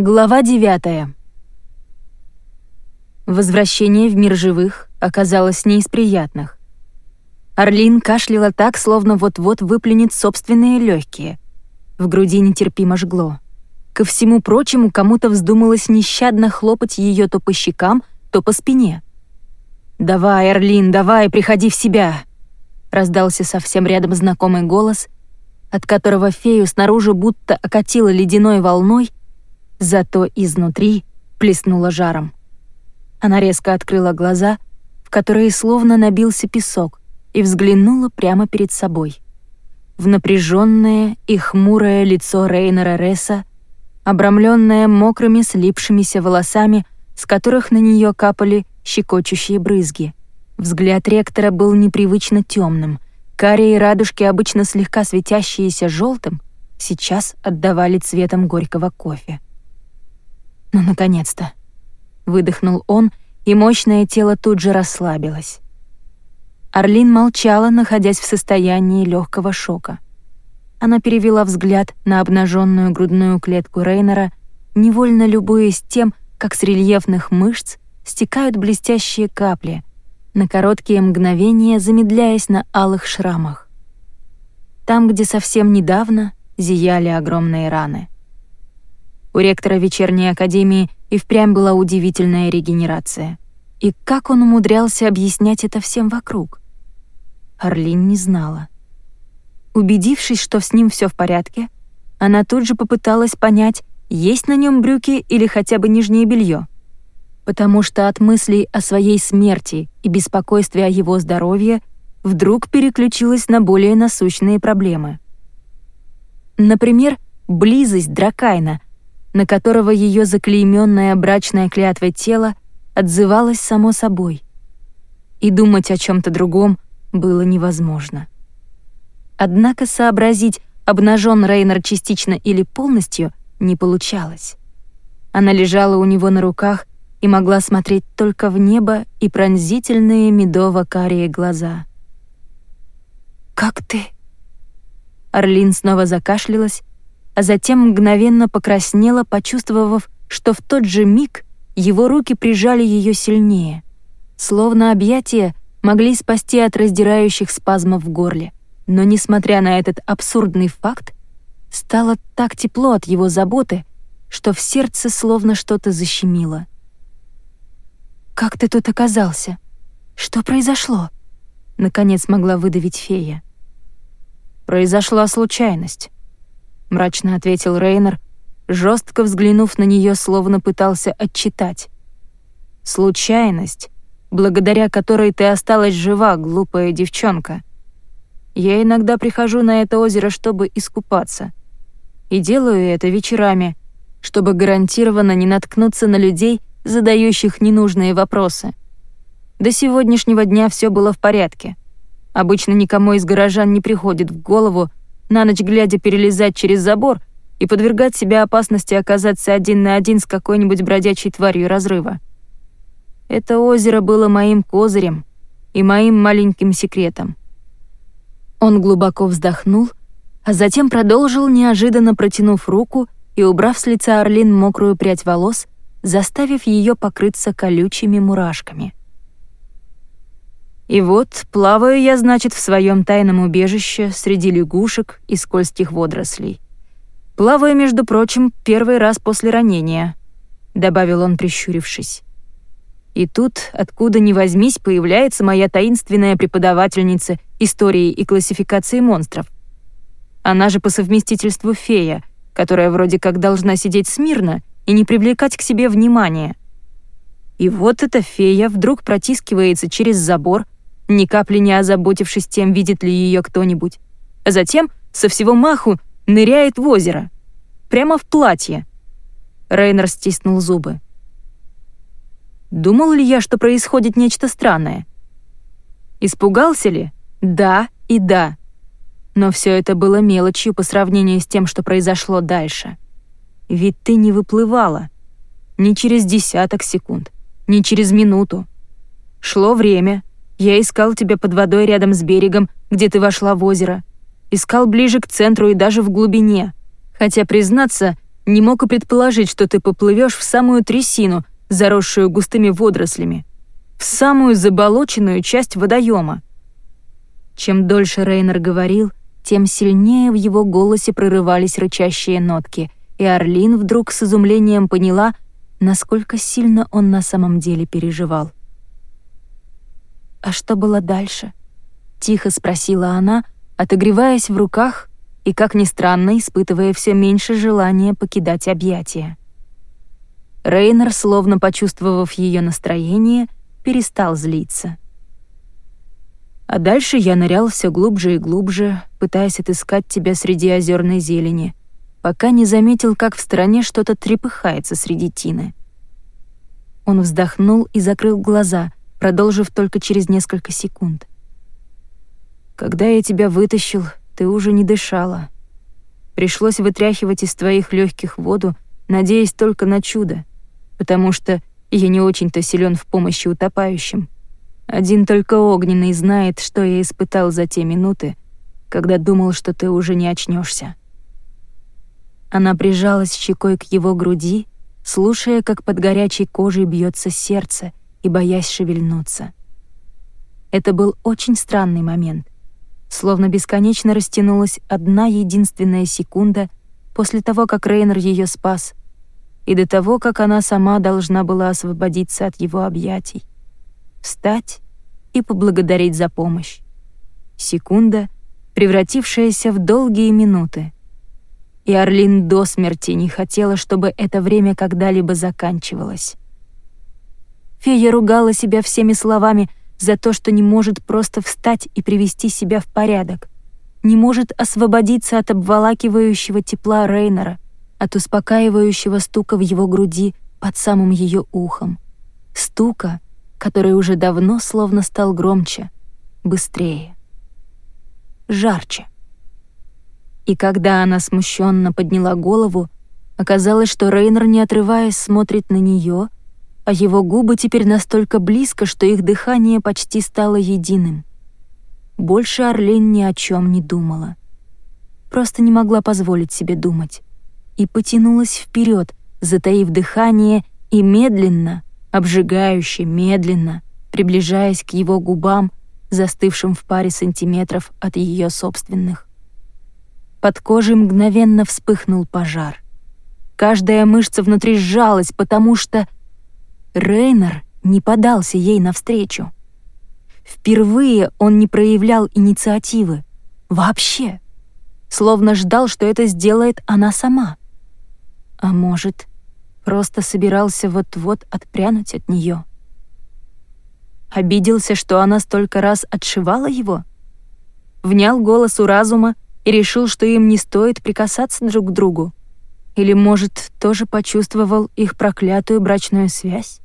Глава 9 Возвращение в мир живых оказалось не из приятных. Орлин кашляла так, словно вот-вот выплюнет собственные легкие. В груди нетерпимо жгло. Ко всему прочему, кому-то вздумалось нещадно хлопать ее то по щекам, то по спине. «Давай, Орлин, давай, приходи в себя!» Раздался совсем рядом знакомый голос, от которого фею снаружи будто окатило ледяной волной, зато изнутри плеснула жаром. Она резко открыла глаза, в которые словно набился песок, и взглянула прямо перед собой. В напряженное и хмурое лицо Рейнера Ресса, обрамленное мокрыми слипшимися волосами, с которых на нее капали щекочущие брызги. Взгляд ректора был непривычно темным. Карие радужки, обычно слегка светящиеся желтым, сейчас отдавали цветом горького кофе. «Ну, наконец-то!» — выдохнул он, и мощное тело тут же расслабилось. Орлин молчала, находясь в состоянии легкого шока. Она перевела взгляд на обнаженную грудную клетку Рейнера, невольно любуясь тем, как с рельефных мышц стекают блестящие капли, на короткие мгновения замедляясь на алых шрамах. Там, где совсем недавно зияли огромные раны. У ректора вечерней академии и впрямь была удивительная регенерация. И как он умудрялся объяснять это всем вокруг? Орлин не знала. Убедившись, что с ним все в порядке, она тут же попыталась понять, есть на нем брюки или хотя бы нижнее белье, потому что от мыслей о своей смерти и беспокойстве о его здоровье вдруг переключилась на более насущные проблемы. Например, близость Дракайна — на которого ее заклейменная брачная клятва тело отзывалось само собой. И думать о чем-то другом было невозможно. Однако сообразить, обнажен Рейнер частично или полностью, не получалось. Она лежала у него на руках и могла смотреть только в небо и пронзительные медово-карие глаза. «Как ты?» Орлин снова закашлялась, а затем мгновенно покраснела, почувствовав, что в тот же миг его руки прижали ее сильнее. Словно объятия могли спасти от раздирающих спазмов в горле. Но, несмотря на этот абсурдный факт, стало так тепло от его заботы, что в сердце словно что-то защемило. «Как ты тут оказался? Что произошло?» Наконец могла выдавить фея. «Произошла случайность», — мрачно ответил Рейнер, жестко взглянув на нее, словно пытался отчитать. «Случайность, благодаря которой ты осталась жива, глупая девчонка. Я иногда прихожу на это озеро, чтобы искупаться. И делаю это вечерами, чтобы гарантированно не наткнуться на людей, задающих ненужные вопросы. До сегодняшнего дня все было в порядке. Обычно никому из горожан не приходит в голову, на ночь глядя перелезать через забор и подвергать себя опасности оказаться один на один с какой-нибудь бродячей тварью разрыва. Это озеро было моим козырем и моим маленьким секретом. Он глубоко вздохнул, а затем продолжил, неожиданно протянув руку и убрав с лица Орлин мокрую прядь волос, заставив ее покрыться колючими мурашками. И вот плаваю я, значит, в своем тайном убежище среди лягушек и скользких водорослей. Плаваю, между прочим, первый раз после ранения, добавил он, прищурившись. И тут, откуда ни возьмись, появляется моя таинственная преподавательница истории и классификации монстров. Она же по совместительству фея, которая вроде как должна сидеть смирно и не привлекать к себе внимания. И вот эта фея вдруг протискивается через забор, ни капли не озаботившись тем, видит ли ее кто-нибудь. А затем со всего маху ныряет в озеро. Прямо в платье. Рейнер стиснул зубы. Думал ли я, что происходит нечто странное? Испугался ли? Да и да. Но все это было мелочью по сравнению с тем, что произошло дальше. Ведь ты не выплывала. Ни через десяток секунд, ни через минуту. Шло время, я искал тебя под водой рядом с берегом, где ты вошла в озеро. Искал ближе к центру и даже в глубине. Хотя, признаться, Не мог и предположить, что ты поплывешь в самую трясину, заросшую густыми водорослями, в самую заболоченную часть водоема. Чем дольше Рейнер говорил, тем сильнее в его голосе прорывались рычащие нотки, и Орлин вдруг с изумлением поняла, насколько сильно он на самом деле переживал. «А что было дальше?» — тихо спросила она, отогреваясь в руках и, как ни странно, испытывая все меньше желания покидать объятия. Рейнер, словно почувствовав ее настроение, перестал злиться. А дальше я нырял все глубже и глубже, пытаясь отыскать тебя среди озерной зелени, пока не заметил, как в стороне что-то трепыхается среди тины. Он вздохнул и закрыл глаза, продолжив только через несколько секунд. «Когда я тебя вытащил, ты уже не дышала. Пришлось вытряхивать из твоих легких воду, надеясь только на чудо, потому что я не очень-то силен в помощи утопающим. Один только огненный знает, что я испытал за те минуты, когда думал, что ты уже не очнешься. Она прижалась щекой к его груди, слушая, как под горячей кожей бьется сердце и боясь шевельнуться. Это был очень странный момент. Словно бесконечно растянулась одна единственная секунда после того, как Рейнер ее спас, и до того, как она сама должна была освободиться от его объятий. Встать и поблагодарить за помощь. Секунда, превратившаяся в долгие минуты — и Орлин до смерти не хотела, чтобы это время когда-либо заканчивалось. Фея ругала себя всеми словами за то, что не может просто встать и привести себя в порядок, не может освободиться от обволакивающего тепла Рейнера, от успокаивающего стука в его груди под самым ее ухом. Стука, который уже давно словно стал громче, быстрее, жарче. И когда она смущенно подняла голову, оказалось, что Рейнер, не отрываясь, смотрит на нее, а его губы теперь настолько близко, что их дыхание почти стало единым. Больше Орлин ни о чем не думала. Просто не могла позволить себе думать. И потянулась вперед, затаив дыхание, и медленно, обжигающе медленно, приближаясь к его губам, застывшим в паре сантиметров от ее собственных. Под кожей мгновенно вспыхнул пожар. Каждая мышца внутри сжалась, потому что Рейнер не подался ей навстречу. Впервые он не проявлял инициативы. Вообще. Словно ждал, что это сделает она сама. А может, просто собирался вот-вот отпрянуть от нее. Обиделся, что она столько раз отшивала его? Внял голосу разума и решил, что им не стоит прикасаться друг к другу? Или, может, тоже почувствовал их проклятую брачную связь?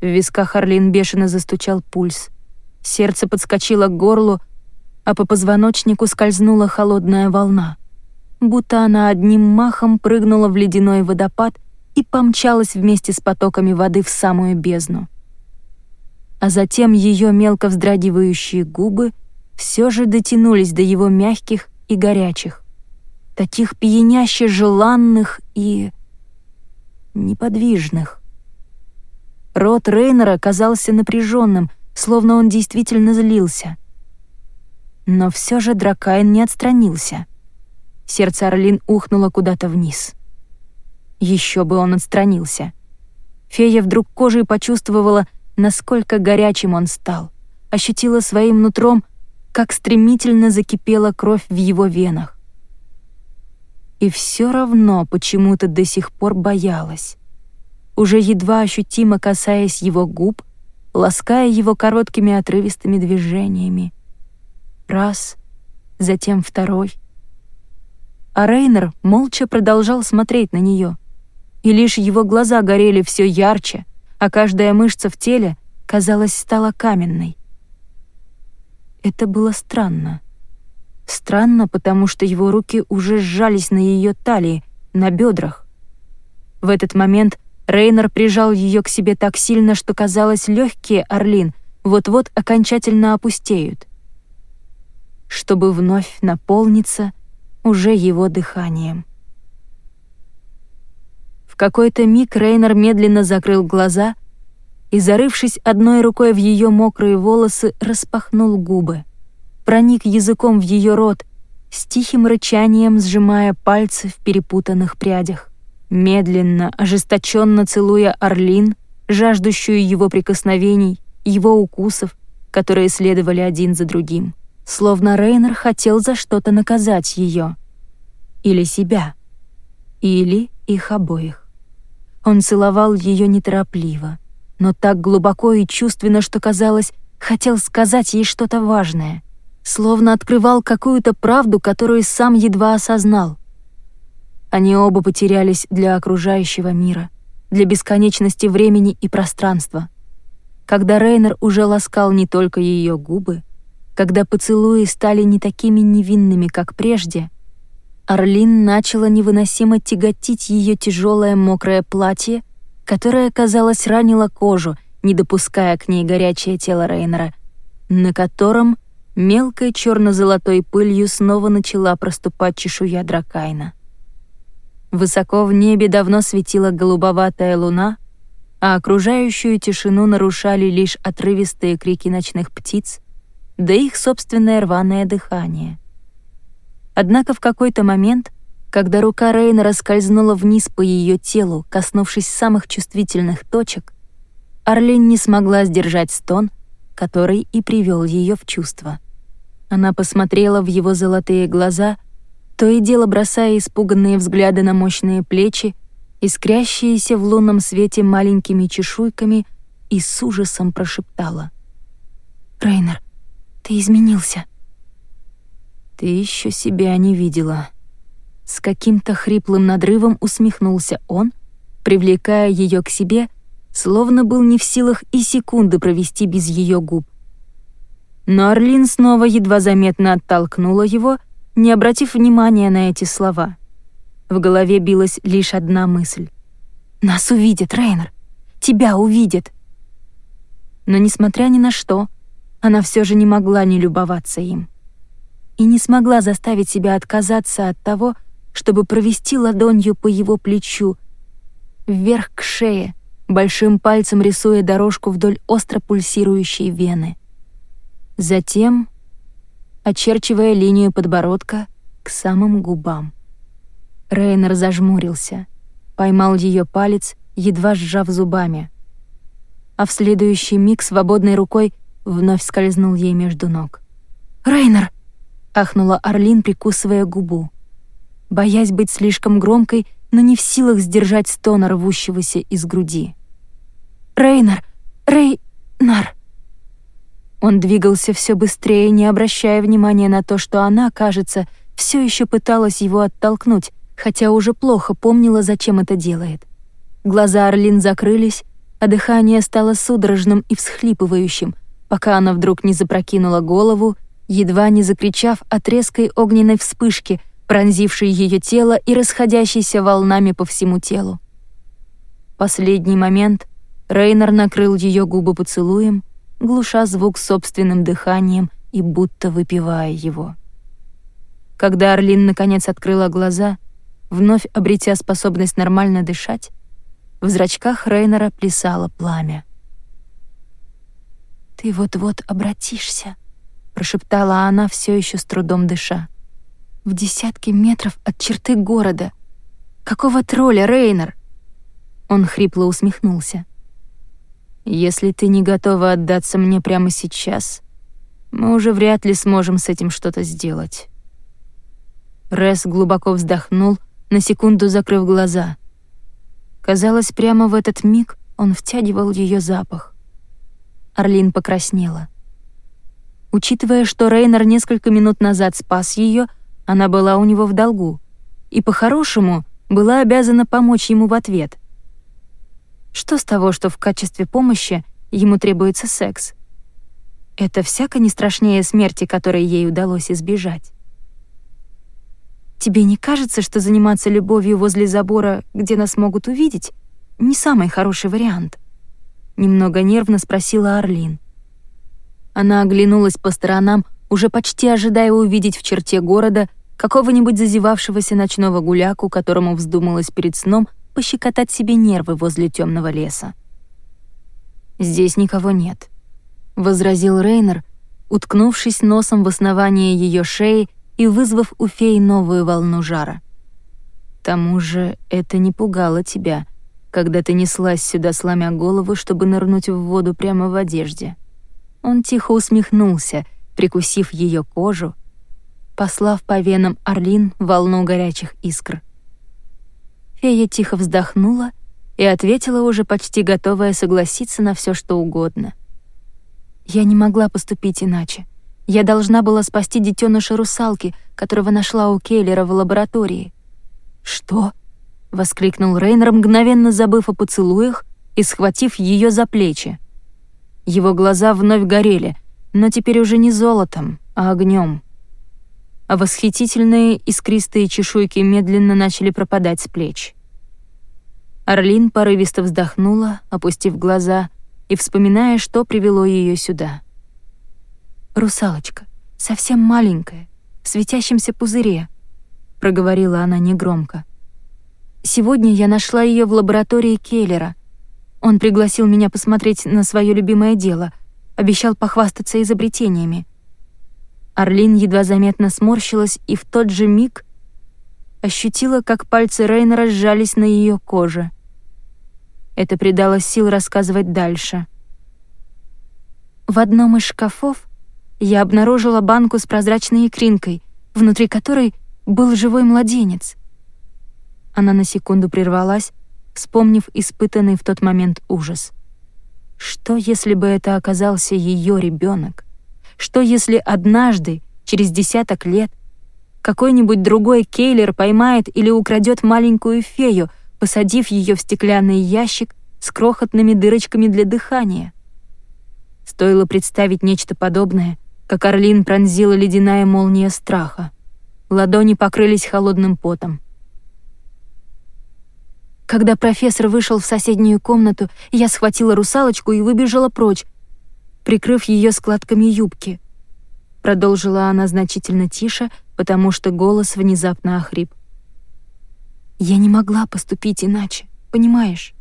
В висках Орлин бешено застучал пульс. Сердце подскочило к горлу, а по позвоночнику скользнула холодная волна. Будто она одним махом прыгнула в ледяной водопад и помчалась вместе с потоками воды в самую бездну. А затем ее мелко вздрагивающие губы — все же дотянулись до его мягких и горячих, таких пьяняще желанных и неподвижных. Рот Рейнера казался напряженным, словно он действительно злился. Но все же Дракайн не отстранился. Сердце Орлин ухнуло куда-то вниз. Еще бы он отстранился. Фея вдруг кожей почувствовала, насколько горячим он стал, ощутила своим нутром как стремительно закипела кровь в его венах. И все равно почему-то до сих пор боялась. Уже едва ощутимо касаясь его губ, лаская его короткими отрывистыми движениями. Раз, затем второй. А Рейнер молча продолжал смотреть на нее, и лишь его глаза горели все ярче, а каждая мышца в теле, казалось, стала каменной. Это было странно. Странно, потому что его руки уже сжались на ее талии, на бедрах. В этот момент Рейнер прижал ее к себе так сильно, что казалось, легкие Орлин вот-вот окончательно опустеют, чтобы вновь наполниться уже его дыханием. какой-то миг Рейнер медленно закрыл глаза и, зарывшись одной рукой в ее мокрые волосы, распахнул губы, проник языком в ее рот, с тихим рычанием сжимая пальцы в перепутанных прядях. Медленно, ожесточенно целуя Орлин, жаждущую его прикосновений, его укусов, которые следовали один за другим. Словно Рейнер хотел за что-то наказать ее. Или себя. Или их обоих. Он целовал ее неторопливо, но так глубоко и чувственно, что казалось, хотел сказать ей что-то важное, словно открывал какую-то правду, которую сам едва осознал. Они оба потерялись для окружающего мира, для бесконечности времени и пространства. Когда Рейнер уже ласкал не только ее губы, когда поцелуи стали не такими невинными, как прежде, Орлин начала невыносимо тяготить ее тяжелое мокрое платье, которое, казалось, ранило кожу, не допуская к ней горячее тело Рейнера, на котором мелкой черно-золотой пылью снова начала проступать чешуя Дракайна. Высоко в небе давно светила голубоватая луна, а окружающую тишину нарушали лишь отрывистые крики ночных птиц, да их собственное рваное дыхание. Однако в какой-то момент, когда рука Рейна раскользнула вниз по ее телу, коснувшись самых чувствительных точек, Орлин не смогла сдержать стон, который и привел ее в чувство. Она посмотрела в его золотые глаза — то и дело бросая испуганные взгляды на мощные плечи, искрящиеся в лунном свете маленькими чешуйками, и с ужасом прошептала. «Рейнер, ты изменился». «Ты еще себя не видела». С каким-то хриплым надрывом усмехнулся он, привлекая ее к себе, словно был не в силах и секунды провести без ее губ. Но Орлин снова едва заметно оттолкнула его — не обратив внимания на эти слова. В голове билась лишь одна мысль. «Нас увидят, Рейнер! Тебя увидят!» Но, несмотря ни на что, она все же не могла не любоваться им. И не смогла заставить себя отказаться от того, чтобы провести ладонью по его плечу, вверх к шее, большим пальцем рисуя дорожку вдоль остро пульсирующей вены. Затем очерчивая линию подбородка к самым губам. Рейнер зажмурился, поймал ее палец, едва сжав зубами, а в следующий миг свободной рукой вновь скользнул ей между ног. «Рейнер!» — ахнула Орлин, прикусывая губу. Боясь быть слишком громкой, но не в силах сдержать стона рвущегося из груди. «Рейнер! Рейнар!» Он двигался все быстрее, не обращая внимания на то, что она, кажется, все еще пыталась его оттолкнуть, хотя уже плохо помнила, зачем это делает. Глаза Орлин закрылись, а дыхание стало судорожным и всхлипывающим, пока она вдруг не запрокинула голову, едва не закричав от резкой огненной вспышки, пронзившей ее тело и расходящейся волнами по всему телу. Последний момент Рейнер накрыл ее губы поцелуем, глуша звук собственным дыханием и будто выпивая его. Когда Орлин наконец открыла глаза, вновь обретя способность нормально дышать, в зрачках Рейнера плясало пламя. «Ты вот-вот обратишься», — прошептала она, все еще с трудом дыша. «В десятки метров от черты города. Какого тролля, Рейнер?» Он хрипло усмехнулся. Если ты не готова отдаться мне прямо сейчас, мы уже вряд ли сможем с этим что-то сделать». Рес глубоко вздохнул, на секунду закрыв глаза. Казалось, прямо в этот миг он втягивал ее запах. Орлин покраснела. Учитывая, что Рейнер несколько минут назад спас ее, она была у него в долгу, и по-хорошему была обязана помочь ему в ответ — что с того, что в качестве помощи ему требуется секс? Это всяко не страшнее смерти, которой ей удалось избежать. Тебе не кажется, что заниматься любовью возле забора, где нас могут увидеть, не самый хороший вариант? Немного нервно спросила Орлин. Она оглянулась по сторонам, уже почти ожидая увидеть в черте города какого-нибудь зазевавшегося ночного гуляку, которому вздумалось перед сном пощекотать себе нервы возле темного леса. «Здесь никого нет», — возразил Рейнер, уткнувшись носом в основание ее шеи и вызвав у феи новую волну жара. «К тому же это не пугало тебя, когда ты неслась сюда, сломя голову, чтобы нырнуть в воду прямо в одежде». Он тихо усмехнулся, прикусив ее кожу, послав по венам Орлин волну горячих искр. Фея тихо вздохнула и ответила уже почти готовая согласиться на все, что угодно. «Я не могла поступить иначе. Я должна была спасти детеныша русалки, которого нашла у Келлера в лаборатории». «Что?» — воскликнул Рейнер, мгновенно забыв о поцелуях и схватив ее за плечи. Его глаза вновь горели, но теперь уже не золотом, а огнем а восхитительные искристые чешуйки медленно начали пропадать с плеч. Орлин порывисто вздохнула, опустив глаза и вспоминая, что привело ее сюда. «Русалочка, совсем маленькая, в светящемся пузыре», — проговорила она негромко. «Сегодня я нашла ее в лаборатории Келлера. Он пригласил меня посмотреть на свое любимое дело, обещал похвастаться изобретениями. Орлин едва заметно сморщилась и в тот же миг ощутила, как пальцы Рейнера сжались на ее коже. Это придало сил рассказывать дальше. В одном из шкафов я обнаружила банку с прозрачной икринкой, внутри которой был живой младенец. Она на секунду прервалась, вспомнив испытанный в тот момент ужас. Что, если бы это оказался ее ребенок? Что если однажды, через десяток лет, какой-нибудь другой Кейлер поймает или украдет маленькую фею, посадив ее в стеклянный ящик с крохотными дырочками для дыхания? Стоило представить нечто подобное, как Орлин пронзила ледяная молния страха. Ладони покрылись холодным потом. Когда профессор вышел в соседнюю комнату, я схватила русалочку и выбежала прочь, прикрыв ее складками юбки. Продолжила она значительно тише, потому что голос внезапно охрип. «Я не могла поступить иначе, понимаешь?»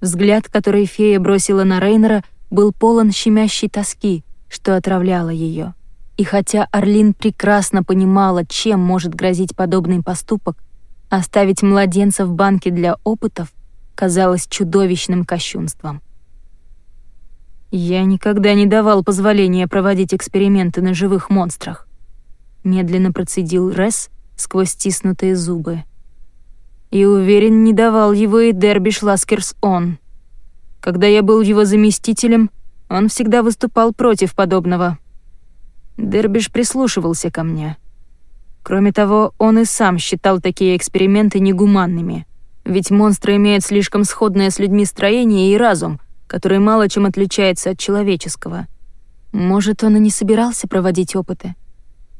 Взгляд, который фея бросила на Рейнера, был полон щемящей тоски, что отравляло ее. И хотя Орлин прекрасно понимала, чем может грозить подобный поступок, оставить младенца в банке для опытов казалось чудовищным кощунством. Я никогда не давал позволения проводить эксперименты на живых монстрах. Медленно процедил Рес сквозь стиснутые зубы. И уверен, не давал его и Дербиш Ласкерс он. Когда я был его заместителем, он всегда выступал против подобного. Дербиш прислушивался ко мне. Кроме того, он и сам считал такие эксперименты негуманными, ведь монстры имеют слишком сходное с людьми строение и разум — который мало чем отличается от человеческого. Может, он и не собирался проводить опыты?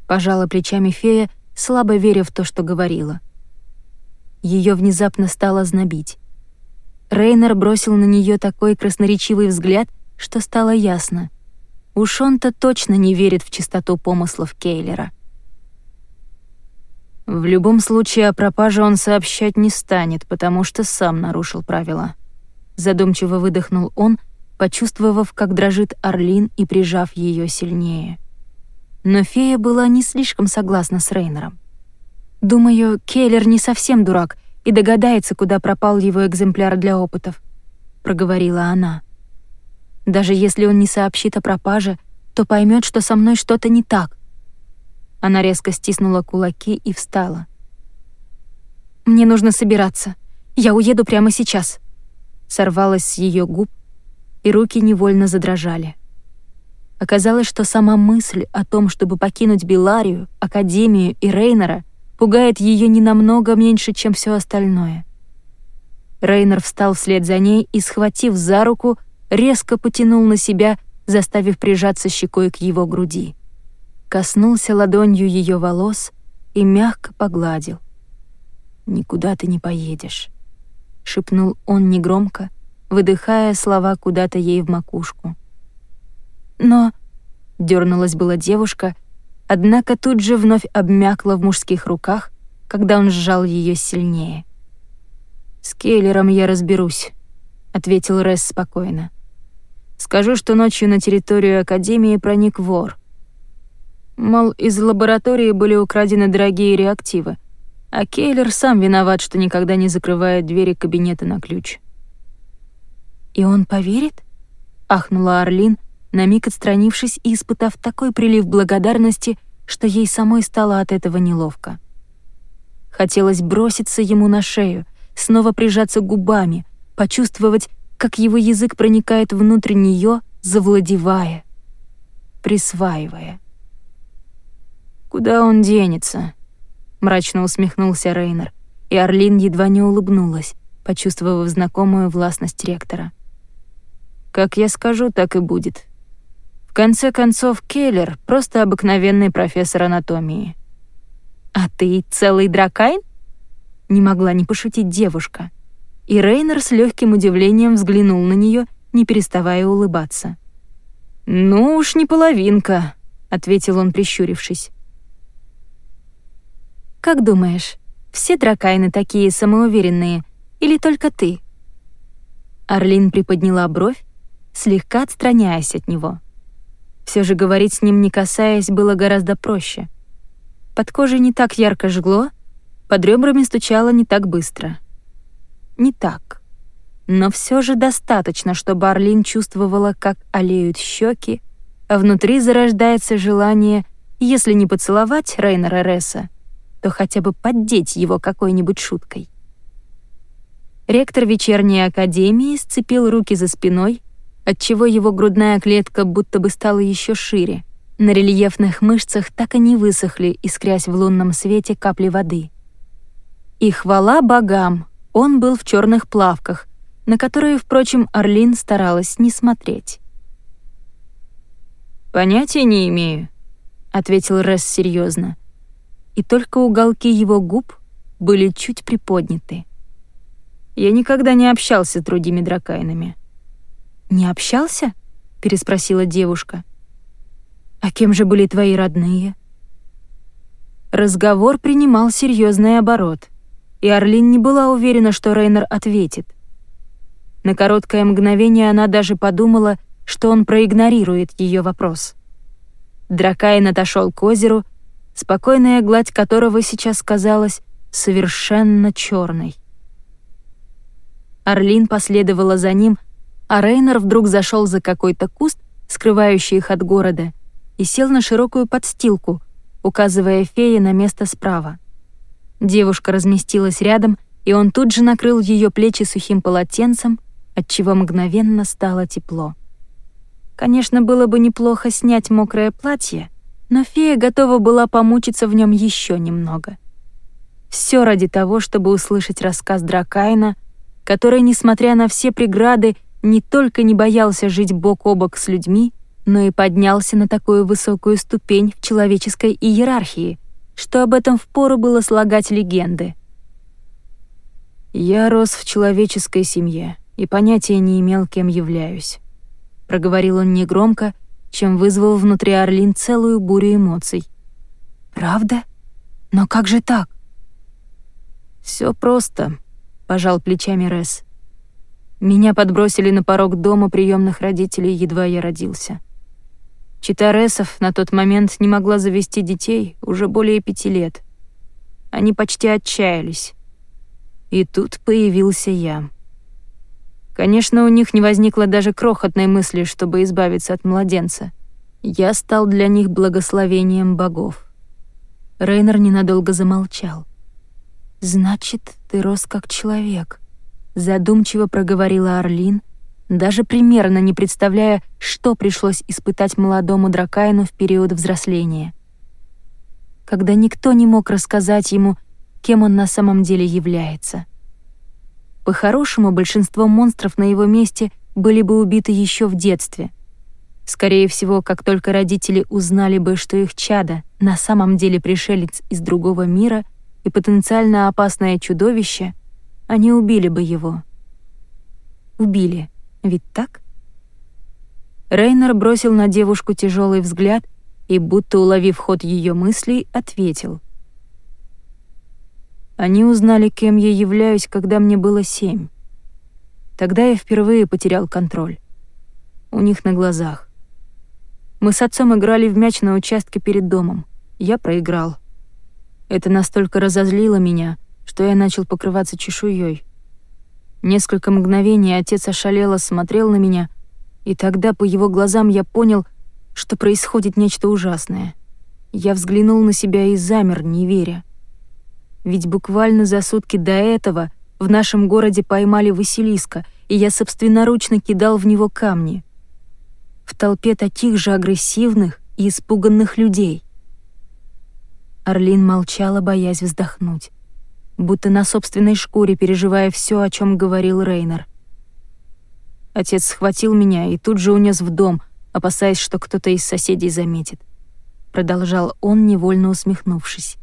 Пожала плечами фея, слабо веря в то, что говорила. Ее внезапно стало знобить. Рейнер бросил на нее такой красноречивый взгляд, что стало ясно. Уж он-то точно не верит в чистоту помыслов Кейлера. В любом случае о пропаже он сообщать не станет, потому что сам нарушил правила. Задумчиво выдохнул он, почувствовав, как дрожит Орлин и прижав ее сильнее. Но фея была не слишком согласна с Рейнером. «Думаю, Келлер не совсем дурак и догадается, куда пропал его экземпляр для опытов», — проговорила она. «Даже если он не сообщит о пропаже, то поймет, что со мной что-то не так». Она резко стиснула кулаки и встала. «Мне нужно собираться. Я уеду прямо сейчас» сорвалась с ее губ, и руки невольно задрожали. Оказалось, что сама мысль о том, чтобы покинуть Беларию, Академию и Рейнера, пугает ее не намного меньше, чем все остальное. Рейнер встал вслед за ней и, схватив за руку, резко потянул на себя, заставив прижаться щекой к его груди. Коснулся ладонью ее волос и мягко погладил. «Никуда ты не поедешь шепнул он негромко, выдыхая слова куда-то ей в макушку. Но дернулась была девушка, однако тут же вновь обмякла в мужских руках, когда он сжал ее сильнее. «С Кейлером я разберусь», — ответил Ресс спокойно. «Скажу, что ночью на территорию Академии проник вор. Мол, из лаборатории были украдены дорогие реактивы, а Кейлер сам виноват, что никогда не закрывает двери кабинета на ключ». «И он поверит?» — ахнула Орлин, на миг отстранившись и испытав такой прилив благодарности, что ей самой стало от этого неловко. Хотелось броситься ему на шею, снова прижаться губами, почувствовать, как его язык проникает внутрь нее, завладевая, присваивая. «Куда он денется?» — мрачно усмехнулся Рейнер, и Орлин едва не улыбнулась, почувствовав знакомую властность ректора. «Как я скажу, так и будет. В конце концов, Келлер — просто обыкновенный профессор анатомии». «А ты целый дракайн?» Не могла не пошутить девушка. И Рейнер с легким удивлением взглянул на нее, не переставая улыбаться. «Ну уж не половинка», — ответил он, прищурившись. «Как думаешь, все дракайны такие самоуверенные или только ты?» Орлин приподняла бровь, слегка отстраняясь от него. Все же говорить с ним не касаясь было гораздо проще. Под кожей не так ярко жгло, под ребрами стучало не так быстро. Не так. Но все же достаточно, чтобы Орлин чувствовала, как олеют щеки, а внутри зарождается желание, если не поцеловать Рейнера Ресса, то хотя бы поддеть его какой-нибудь шуткой. Ректор вечерней академии сцепил руки за спиной, отчего его грудная клетка будто бы стала еще шире. На рельефных мышцах так и не высохли, искрясь в лунном свете капли воды. И хвала богам, он был в черных плавках, на которые, впрочем, Орлин старалась не смотреть. «Понятия не имею», — ответил Ресс серьезно, и только уголки его губ были чуть приподняты. «Я никогда не общался с другими дракайнами». «Не общался?» — переспросила девушка. «А кем же были твои родные?» Разговор принимал серьезный оборот — и Орлин не была уверена, что Рейнер ответит. На короткое мгновение она даже подумала, что он проигнорирует ее вопрос. Дракайн отошел к озеру, спокойная гладь которого сейчас казалась совершенно черной. Орлин последовала за ним, а Рейнер вдруг зашел за какой-то куст, скрывающий их от города, и сел на широкую подстилку, указывая фее на место справа. Девушка разместилась рядом, и он тут же накрыл ее плечи сухим полотенцем, отчего мгновенно стало тепло. Конечно, было бы неплохо снять мокрое платье, но фея готова была помучиться в нем еще немного. Все ради того, чтобы услышать рассказ Дракайна, который, несмотря на все преграды, не только не боялся жить бок о бок с людьми, но и поднялся на такую высокую ступень в человеческой иерархии — что об этом впору было слагать легенды. «Я рос в человеческой семье и понятия не имел, кем являюсь», — проговорил он негромко, чем вызвал внутри Орлин целую бурю эмоций. «Правда? Но как же так?» Все просто», — пожал плечами Рес. «Меня подбросили на порог дома приемных родителей, едва я родился. Читаресов на тот момент не могла завести детей уже более пяти лет. Они почти отчаялись. И тут появился я. Конечно, у них не возникло даже крохотной мысли, чтобы избавиться от младенца. Я стал для них благословением богов. Рейнер ненадолго замолчал. «Значит, ты рос как человек», — задумчиво проговорила Орлин, даже примерно не представляя, что пришлось испытать молодому Дракайну в период взросления. Когда никто не мог рассказать ему, кем он на самом деле является. По-хорошему, большинство монстров на его месте были бы убиты еще в детстве. Скорее всего, как только родители узнали бы, что их чадо на самом деле пришелец из другого мира и потенциально опасное чудовище, они убили бы его. Убили. Ведь так? Рейнер бросил на девушку тяжелый взгляд и, будто уловив ход ее мыслей, ответил. Они узнали, кем я являюсь, когда мне было семь. Тогда я впервые потерял контроль. У них на глазах. Мы с отцом играли в мяч на участке перед домом. Я проиграл. Это настолько разозлило меня, что я начал покрываться чешуей. Несколько мгновений отец ошалело смотрел на меня, и тогда по его глазам я понял, что происходит нечто ужасное. Я взглянул на себя и замер, не веря. Ведь буквально за сутки до этого в нашем городе поймали Василиска, и я собственноручно кидал в него камни. В толпе таких же агрессивных и испуганных людей. Орлин молчала, боясь вздохнуть, будто на собственной шкуре переживая все, о чем говорил Рейнер. Отец схватил меня и тут же унес в дом, опасаясь, что кто-то из соседей заметит. Продолжал он, невольно усмехнувшись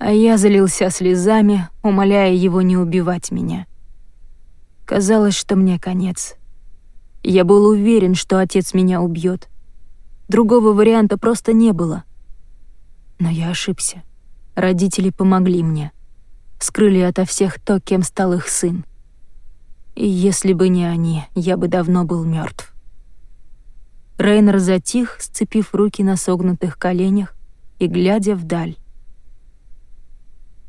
а я залился слезами, умоляя его не убивать меня. Казалось, что мне конец. Я был уверен, что отец меня убьет. Другого варианта просто не было. Но я ошибся. Родители помогли мне. Скрыли ото всех то, кем стал их сын. И если бы не они, я бы давно был мертв. Рейнер затих, сцепив руки на согнутых коленях и глядя вдаль.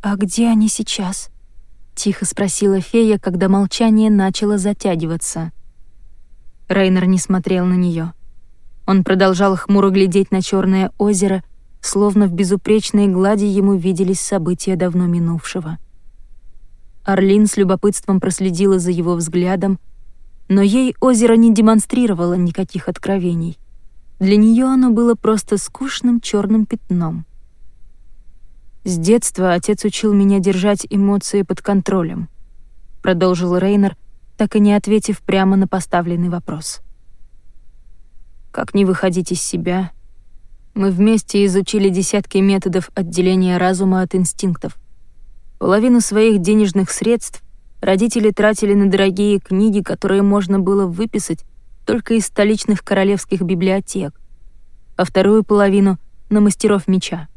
«А где они сейчас?» — тихо спросила фея, когда молчание начало затягиваться. Рейнер не смотрел на нее. Он продолжал хмуро глядеть на черное озеро, словно в безупречной глади ему виделись события давно минувшего. Орлин с любопытством проследила за его взглядом, но ей озеро не демонстрировало никаких откровений. Для нее оно было просто скучным черным пятном. С детства отец учил меня держать эмоции под контролем, продолжил Рейнер, так и не ответив прямо на поставленный вопрос. Как не выходить из себя? Мы вместе изучили десятки методов отделения разума от инстинктов. Половину своих денежных средств родители тратили на дорогие книги, которые можно было выписать только из столичных королевских библиотек, а вторую половину — на мастеров меча.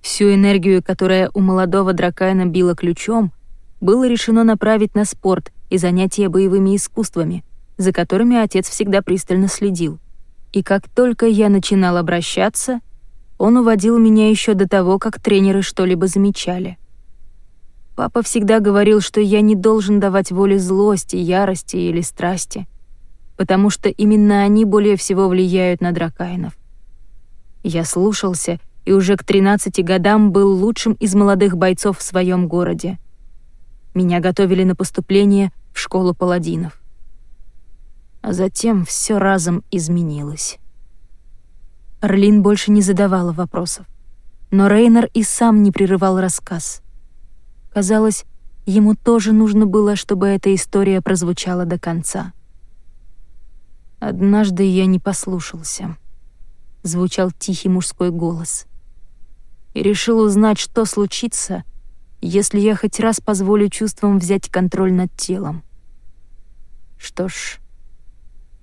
Всю энергию, которая у молодого дракайна била ключом, было решено направить на спорт и занятия боевыми искусствами, за которыми отец всегда пристально следил. И как только я начинал обращаться, он уводил меня еще до того, как тренеры что-либо замечали. Папа всегда говорил, что я не должен давать воли злости, ярости или страсти, потому что именно они более всего влияют на дракайнов. Я слушался и уже к 13 годам был лучшим из молодых бойцов в своем городе. Меня готовили на поступление в школу паладинов. А затем все разом изменилось. Орлин больше не задавала вопросов, но Рейнер и сам не прерывал рассказ. Казалось, ему тоже нужно было, чтобы эта история прозвучала до конца. Однажды я не послушался. Звучал тихий мужской голос и решил узнать, что случится, если я хоть раз позволю чувствам взять контроль над телом. Что ж,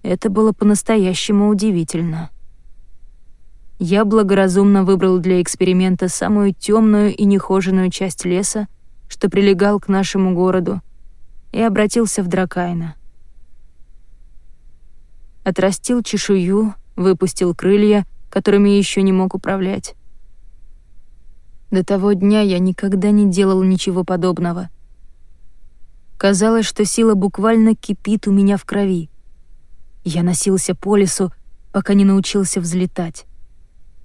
это было по-настоящему удивительно. Я благоразумно выбрал для эксперимента самую темную и нехоженную часть леса, что прилегал к нашему городу, и обратился в Дракайна. Отрастил чешую, выпустил крылья, которыми еще не мог управлять. До того дня я никогда не делал ничего подобного. Казалось, что сила буквально кипит у меня в крови. Я носился по лесу, пока не научился взлетать.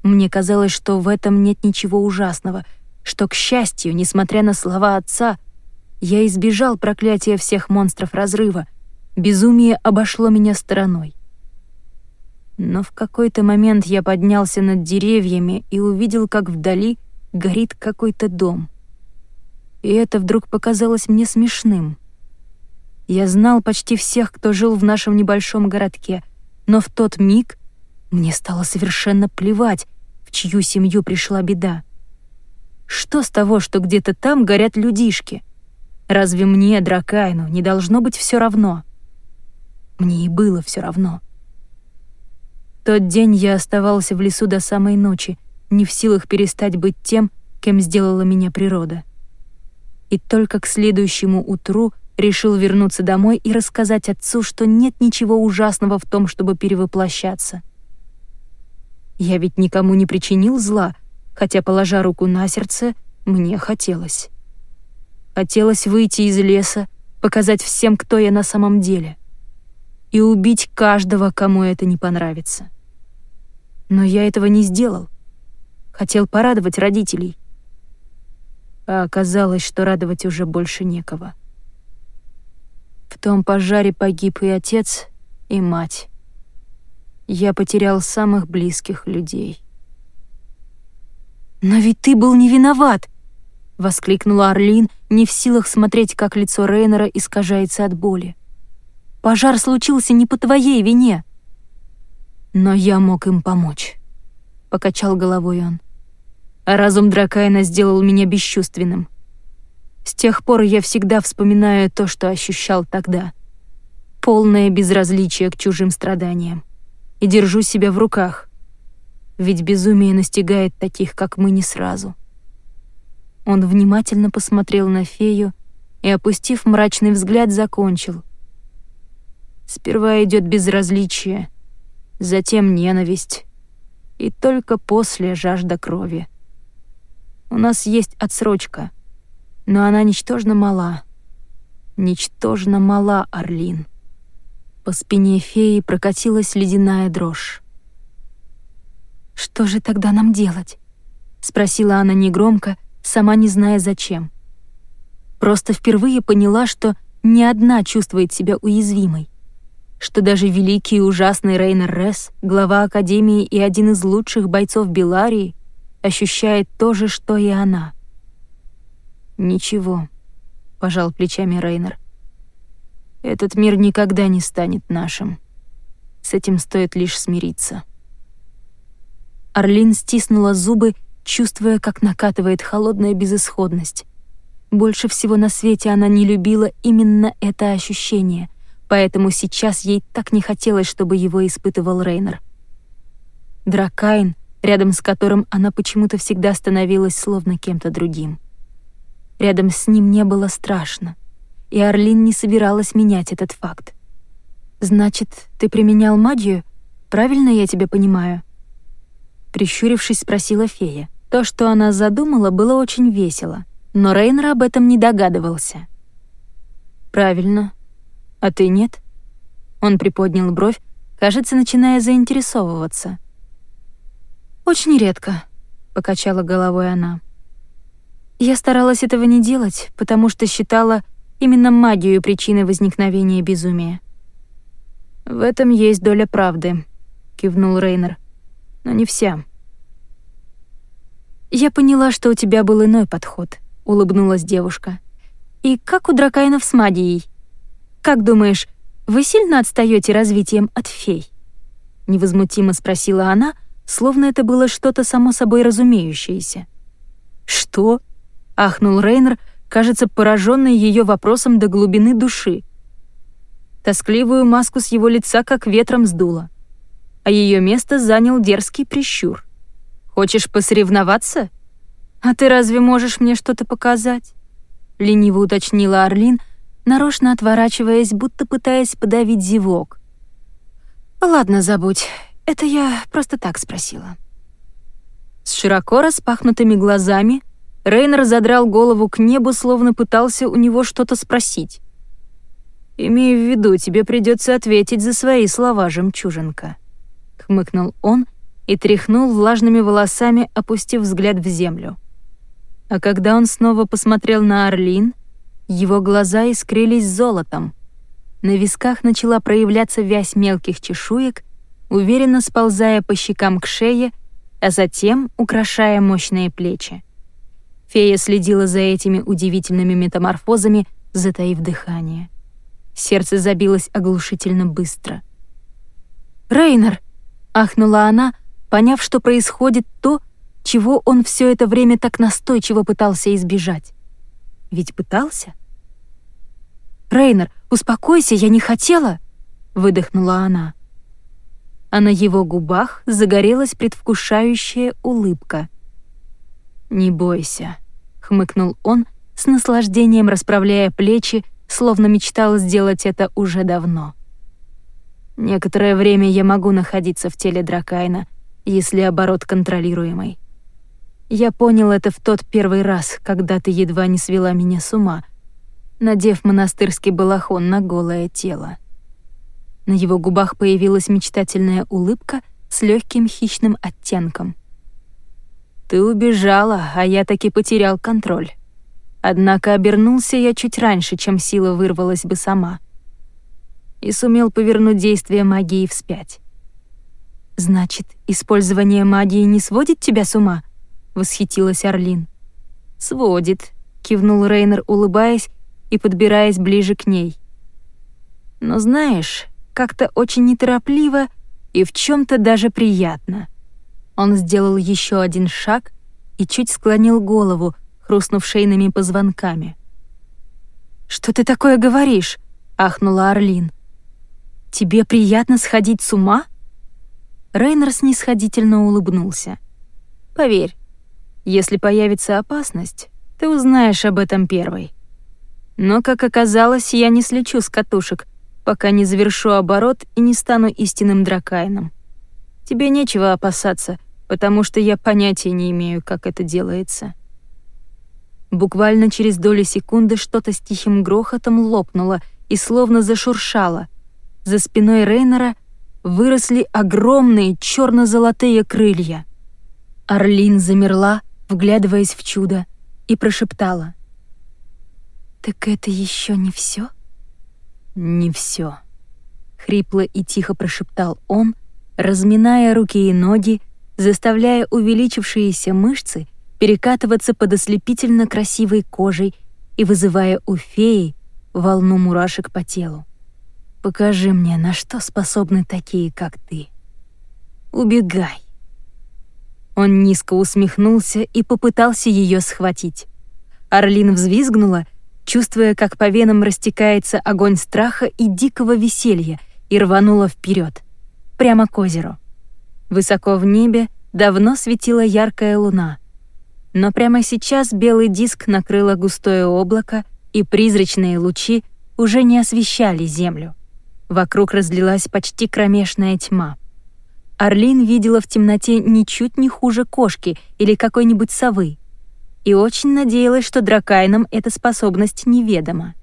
Мне казалось, что в этом нет ничего ужасного, что, к счастью, несмотря на слова отца, я избежал проклятия всех монстров разрыва, безумие обошло меня стороной. Но в какой-то момент я поднялся над деревьями и увидел, как вдали — горит какой-то дом. И это вдруг показалось мне смешным. Я знал почти всех, кто жил в нашем небольшом городке, но в тот миг мне стало совершенно плевать, в чью семью пришла беда. Что с того, что где-то там горят людишки? Разве мне, Дракайну, не должно быть все равно? Мне и было все равно. Тот день я оставался в лесу до самой ночи, не в силах перестать быть тем, кем сделала меня природа. И только к следующему утру решил вернуться домой и рассказать отцу, что нет ничего ужасного в том, чтобы перевоплощаться. Я ведь никому не причинил зла, хотя, положа руку на сердце, мне хотелось. Хотелось выйти из леса, показать всем, кто я на самом деле. И убить каждого, кому это не понравится. Но я этого не сделал. Хотел порадовать родителей. А оказалось, что радовать уже больше некого. В том пожаре погиб и отец, и мать. Я потерял самых близких людей. «Но ведь ты был не виноват!» — воскликнула Орлин, не в силах смотреть, как лицо Рейнера искажается от боли. «Пожар случился не по твоей вине!» «Но я мог им помочь», — покачал головой он. А разум Дракайна сделал меня бесчувственным. С тех пор я всегда вспоминаю то, что ощущал тогда. Полное безразличие к чужим страданиям. И держу себя в руках, ведь безумие настигает таких, как мы, не сразу. Он внимательно посмотрел на фею и, опустив мрачный взгляд, закончил. Сперва идет безразличие, затем ненависть, и только после жажда крови. У нас есть отсрочка, но она ничтожно мала. Ничтожно мала, Орлин. По спине феи прокатилась ледяная дрожь. «Что же тогда нам делать?» — спросила она негромко, сама не зная зачем. Просто впервые поняла, что ни одна чувствует себя уязвимой. Что даже великий и ужасный Рейнер Ресс, глава Академии и один из лучших бойцов Беларии, ощущает то же, что и она. «Ничего», — пожал плечами Рейнер. «Этот мир никогда не станет нашим. С этим стоит лишь смириться». Орлин стиснула зубы, чувствуя, как накатывает холодная безысходность. Больше всего на свете она не любила именно это ощущение, поэтому сейчас ей так не хотелось, чтобы его испытывал Рейнер. Дракайн, рядом с которым она почему-то всегда становилась словно кем-то другим. Рядом с ним не было страшно, и Орлин не собиралась менять этот факт. «Значит, ты применял магию? Правильно я тебя понимаю?» Прищурившись, спросила фея. То, что она задумала, было очень весело, но Рейнер об этом не догадывался. «Правильно. А ты нет?» Он приподнял бровь, кажется, начиная заинтересовываться. «Очень редко», — покачала головой она. «Я старалась этого не делать, потому что считала именно магию причиной возникновения безумия». «В этом есть доля правды», — кивнул Рейнер но не вся. «Я поняла, что у тебя был иной подход», — улыбнулась девушка. «И как у дракайнов с магией? Как думаешь, вы сильно отстаёте развитием от фей?» Невозмутимо спросила она, словно это было что-то само собой разумеющееся. «Что?» — ахнул Рейнер, кажется, пораженный ее вопросом до глубины души. Тоскливую маску с его лица как ветром сдуло а ее место занял дерзкий прищур. «Хочешь посоревноваться? А ты разве можешь мне что-то показать?» Лениво уточнила Орлин, нарочно отворачиваясь, будто пытаясь подавить зевок. «Ладно, забудь. Это я просто так спросила». С широко распахнутыми глазами Рейнер задрал голову к небу, словно пытался у него что-то спросить. «Имею в виду, тебе придется ответить за свои слова, жемчужинка» хмыкнул он и тряхнул влажными волосами, опустив взгляд в землю. А когда он снова посмотрел на Орлин, его глаза искрились золотом. На висках начала проявляться вязь мелких чешуек, уверенно сползая по щекам к шее, а затем украшая мощные плечи. Фея следила за этими удивительными метаморфозами, затаив дыхание. Сердце забилось оглушительно быстро. «Рейнер!» Ахнула она, поняв, что происходит то, чего он все это время так настойчиво пытался избежать. Ведь пытался? «Рейнер, успокойся, я не хотела!» — выдохнула она. А на его губах загорелась предвкушающая улыбка. «Не бойся», — хмыкнул он, с наслаждением расправляя плечи, словно мечтал сделать это уже давно. «Некоторое время я могу находиться в теле Дракайна, если оборот контролируемый. Я понял это в тот первый раз, когда ты едва не свела меня с ума, надев монастырский балахон на голое тело. На его губах появилась мечтательная улыбка с легким хищным оттенком. Ты убежала, а я таки потерял контроль. Однако обернулся я чуть раньше, чем сила вырвалась бы сама. И сумел повернуть действие магии вспять. «Значит, использование магии не сводит тебя с ума?» восхитилась Орлин. «Сводит», — кивнул Рейнер, улыбаясь и подбираясь ближе к ней. «Но знаешь, как-то очень неторопливо и в чем то даже приятно». Он сделал еще один шаг и чуть склонил голову, хрустнув шейными позвонками. «Что ты такое говоришь?» — ахнула Орлин. «Тебе приятно сходить с ума?» Рейнер снисходительно улыбнулся. «Поверь, если появится опасность, ты узнаешь об этом первой. Но, как оказалось, я не слечу с катушек, пока не завершу оборот и не стану истинным дракайном. Тебе нечего опасаться, потому что я понятия не имею, как это делается. Буквально через доли секунды что-то с тихим грохотом лопнуло и словно зашуршало. За спиной Рейнера выросли огромные черно золотые крылья. Орлин замерла, вглядываясь в чудо, и прошептала. «Так это еще не все? «Не все, хрипло и тихо прошептал он, разминая руки и ноги, заставляя увеличившиеся мышцы перекатываться под ослепительно красивой кожей и вызывая у феи волну мурашек по телу. «Покажи мне, на что способны такие, как ты. Убегай!» Он низко усмехнулся и попытался ее схватить. Орлин взвизгнула, чувствуя, как по венам растекается огонь страха и дикого веселья, и рванула вперед, прямо к озеру. Высоко в небе давно светила яркая луна. Но прямо сейчас белый диск накрыло густое облако, и призрачные лучи уже не освещали землю. Вокруг разлилась почти кромешная тьма — Орлин видела в темноте ничуть не хуже кошки или какой-нибудь совы и очень надеялась, что дракайнам эта способность неведома.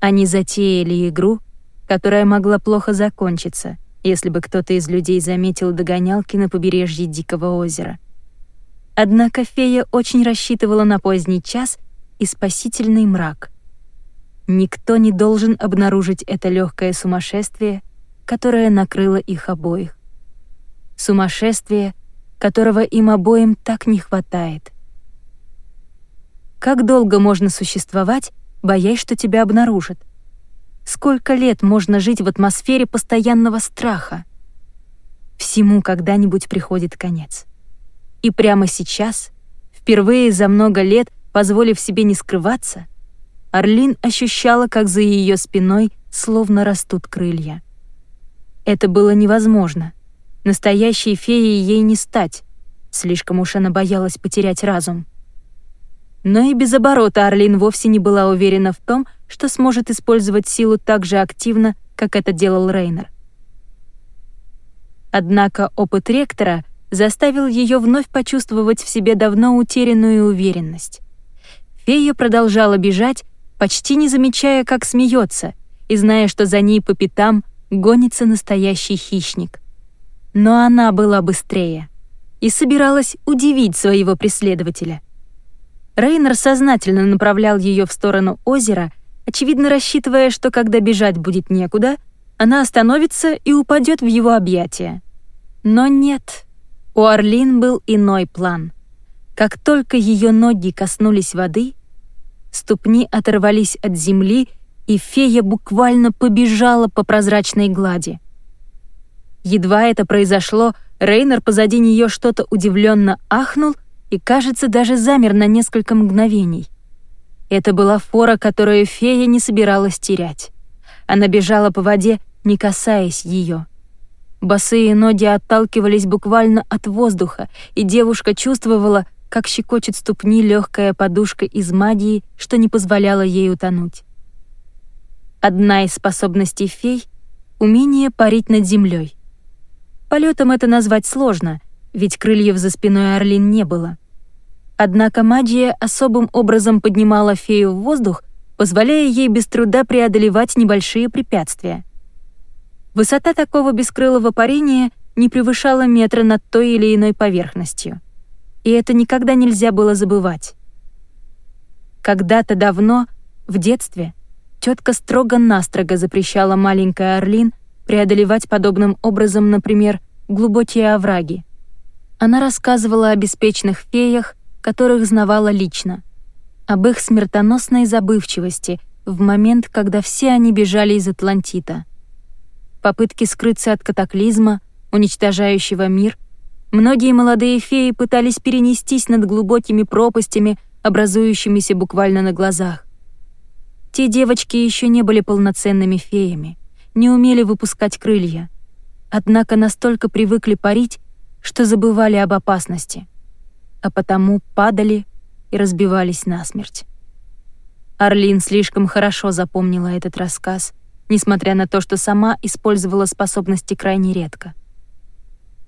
Они затеяли игру, которая могла плохо закончиться, если бы кто-то из людей заметил догонялки на побережье Дикого озера. Однако фея очень рассчитывала на поздний час и спасительный мрак. Никто не должен обнаружить это легкое сумасшествие, которое накрыло их обоих сумасшествие, которого им обоим так не хватает. Как долго можно существовать, боясь, что тебя обнаружат? Сколько лет можно жить в атмосфере постоянного страха? Всему когда-нибудь приходит конец. И прямо сейчас, впервые за много лет, позволив себе не скрываться, Орлин ощущала, как за ее спиной словно растут крылья. Это было невозможно — Настоящей феей ей не стать. Слишком уж она боялась потерять разум. Но и без оборота Орлин вовсе не была уверена в том, что сможет использовать силу так же активно, как это делал Рейнер. Однако опыт ректора заставил ее вновь почувствовать в себе давно утерянную уверенность. Фея продолжала бежать, почти не замечая, как смеется, и зная, что за ней по пятам гонится настоящий хищник но она была быстрее и собиралась удивить своего преследователя. Рейнер сознательно направлял ее в сторону озера, очевидно рассчитывая, что когда бежать будет некуда, она остановится и упадет в его объятия. Но нет, у Орлин был иной план. Как только ее ноги коснулись воды, ступни оторвались от земли, и фея буквально побежала по прозрачной глади. Едва это произошло, Рейнер позади нее что-то удивленно ахнул и, кажется, даже замер на несколько мгновений. Это была фора, которую фея не собиралась терять. Она бежала по воде, не касаясь ее. Босые ноги отталкивались буквально от воздуха, и девушка чувствовала, как щекочет ступни легкая подушка из магии, что не позволяла ей утонуть. Одна из способностей фей — умение парить над землей. Полетом это назвать сложно, ведь крыльев за спиной Орлин не было. Однако магия особым образом поднимала фею в воздух, позволяя ей без труда преодолевать небольшие препятствия. Высота такого бескрылого парения не превышала метра над той или иной поверхностью. И это никогда нельзя было забывать. Когда-то давно, в детстве, тетка строго-настрого запрещала маленькой Орлин преодолевать подобным образом, например, глубокие овраги. Она рассказывала о беспечных феях, которых знавала лично, об их смертоносной забывчивости в момент, когда все они бежали из Атлантита. Попытки скрыться от катаклизма, уничтожающего мир, многие молодые феи пытались перенестись над глубокими пропастями, образующимися буквально на глазах. Те девочки еще не были полноценными феями, не умели выпускать крылья, однако настолько привыкли парить, что забывали об опасности, а потому падали и разбивались насмерть. Орлин слишком хорошо запомнила этот рассказ, несмотря на то, что сама использовала способности крайне редко.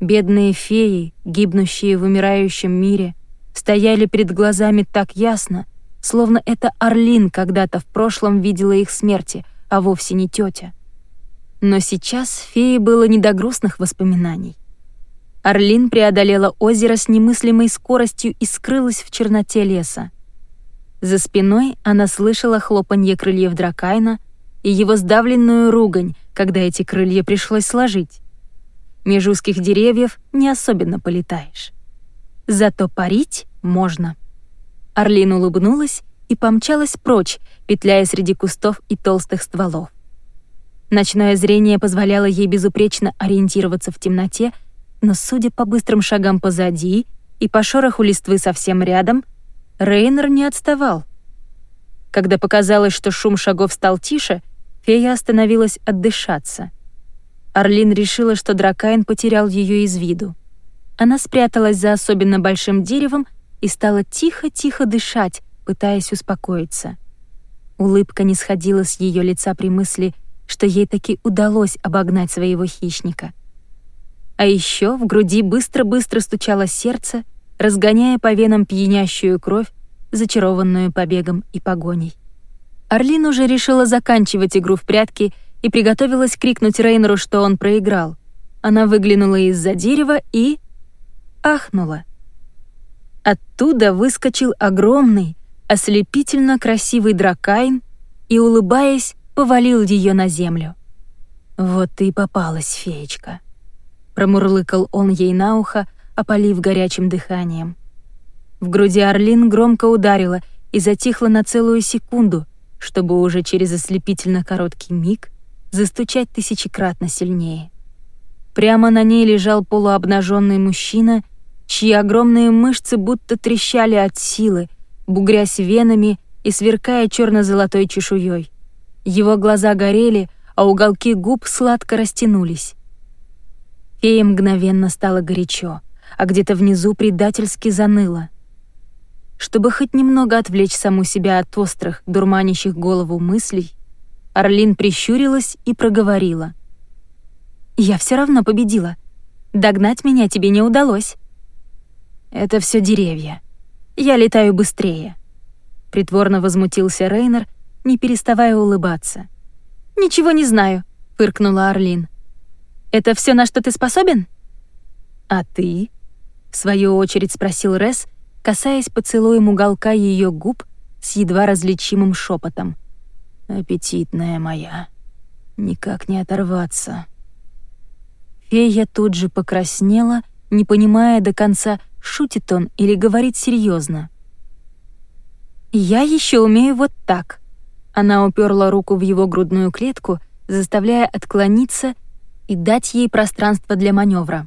Бедные феи, гибнущие в умирающем мире, стояли перед глазами так ясно, словно это Орлин когда-то в прошлом видела их смерти, а вовсе не тетя. Но сейчас фее было не до грустных воспоминаний. Орлин преодолела озеро с немыслимой скоростью и скрылась в черноте леса. За спиной она слышала хлопанье крыльев Дракайна и его сдавленную ругань, когда эти крылья пришлось сложить. Меж узких деревьев не особенно полетаешь. Зато парить можно. Орлин улыбнулась и помчалась прочь, петляя среди кустов и толстых стволов. Ночное зрение позволяло ей безупречно ориентироваться в темноте, но, судя по быстрым шагам позади и по шороху листвы совсем рядом, Рейнер не отставал. Когда показалось, что шум шагов стал тише, фея остановилась отдышаться. Орлин решила, что Дракайн потерял ее из виду. Она спряталась за особенно большим деревом и стала тихо-тихо дышать, пытаясь успокоиться. Улыбка не сходила с ее лица при мысли, что ей таки удалось обогнать своего хищника — а еще в груди быстро-быстро стучало сердце, разгоняя по венам пьянящую кровь, зачарованную побегом и погоней. Орлин уже решила заканчивать игру в прятки и приготовилась крикнуть Рейнеру, что он проиграл. Она выглянула из-за дерева и... ахнула. Оттуда выскочил огромный, ослепительно красивый дракайн и, улыбаясь, повалил ее на землю. «Вот ты и попалась, феечка», промурлыкал он ей на ухо, опалив горячим дыханием. В груди Орлин громко ударило и затихло на целую секунду, чтобы уже через ослепительно короткий миг застучать тысячекратно сильнее. Прямо на ней лежал полуобнаженный мужчина, чьи огромные мышцы будто трещали от силы, бугрясь венами и сверкая черно-золотой чешуей. Его глаза горели, а уголки губ сладко растянулись. Фее мгновенно стало горячо, а где-то внизу предательски заныло. Чтобы хоть немного отвлечь саму себя от острых, дурманящих голову мыслей, Орлин прищурилась и проговорила. «Я все равно победила. Догнать меня тебе не удалось». «Это все деревья. Я летаю быстрее», — притворно возмутился Рейнер, не переставая улыбаться. «Ничего не знаю», — фыркнула Орлин. Это все, на что ты способен?» «А ты?» — в свою очередь спросил Рес, касаясь поцелуем уголка ее губ с едва различимым шепотом. «Аппетитная моя, никак не оторваться». Фея тут же покраснела, не понимая до конца, шутит он или говорит серьезно. «Я еще умею вот так». Она уперла руку в его грудную клетку, заставляя отклониться и дать ей пространство для маневра.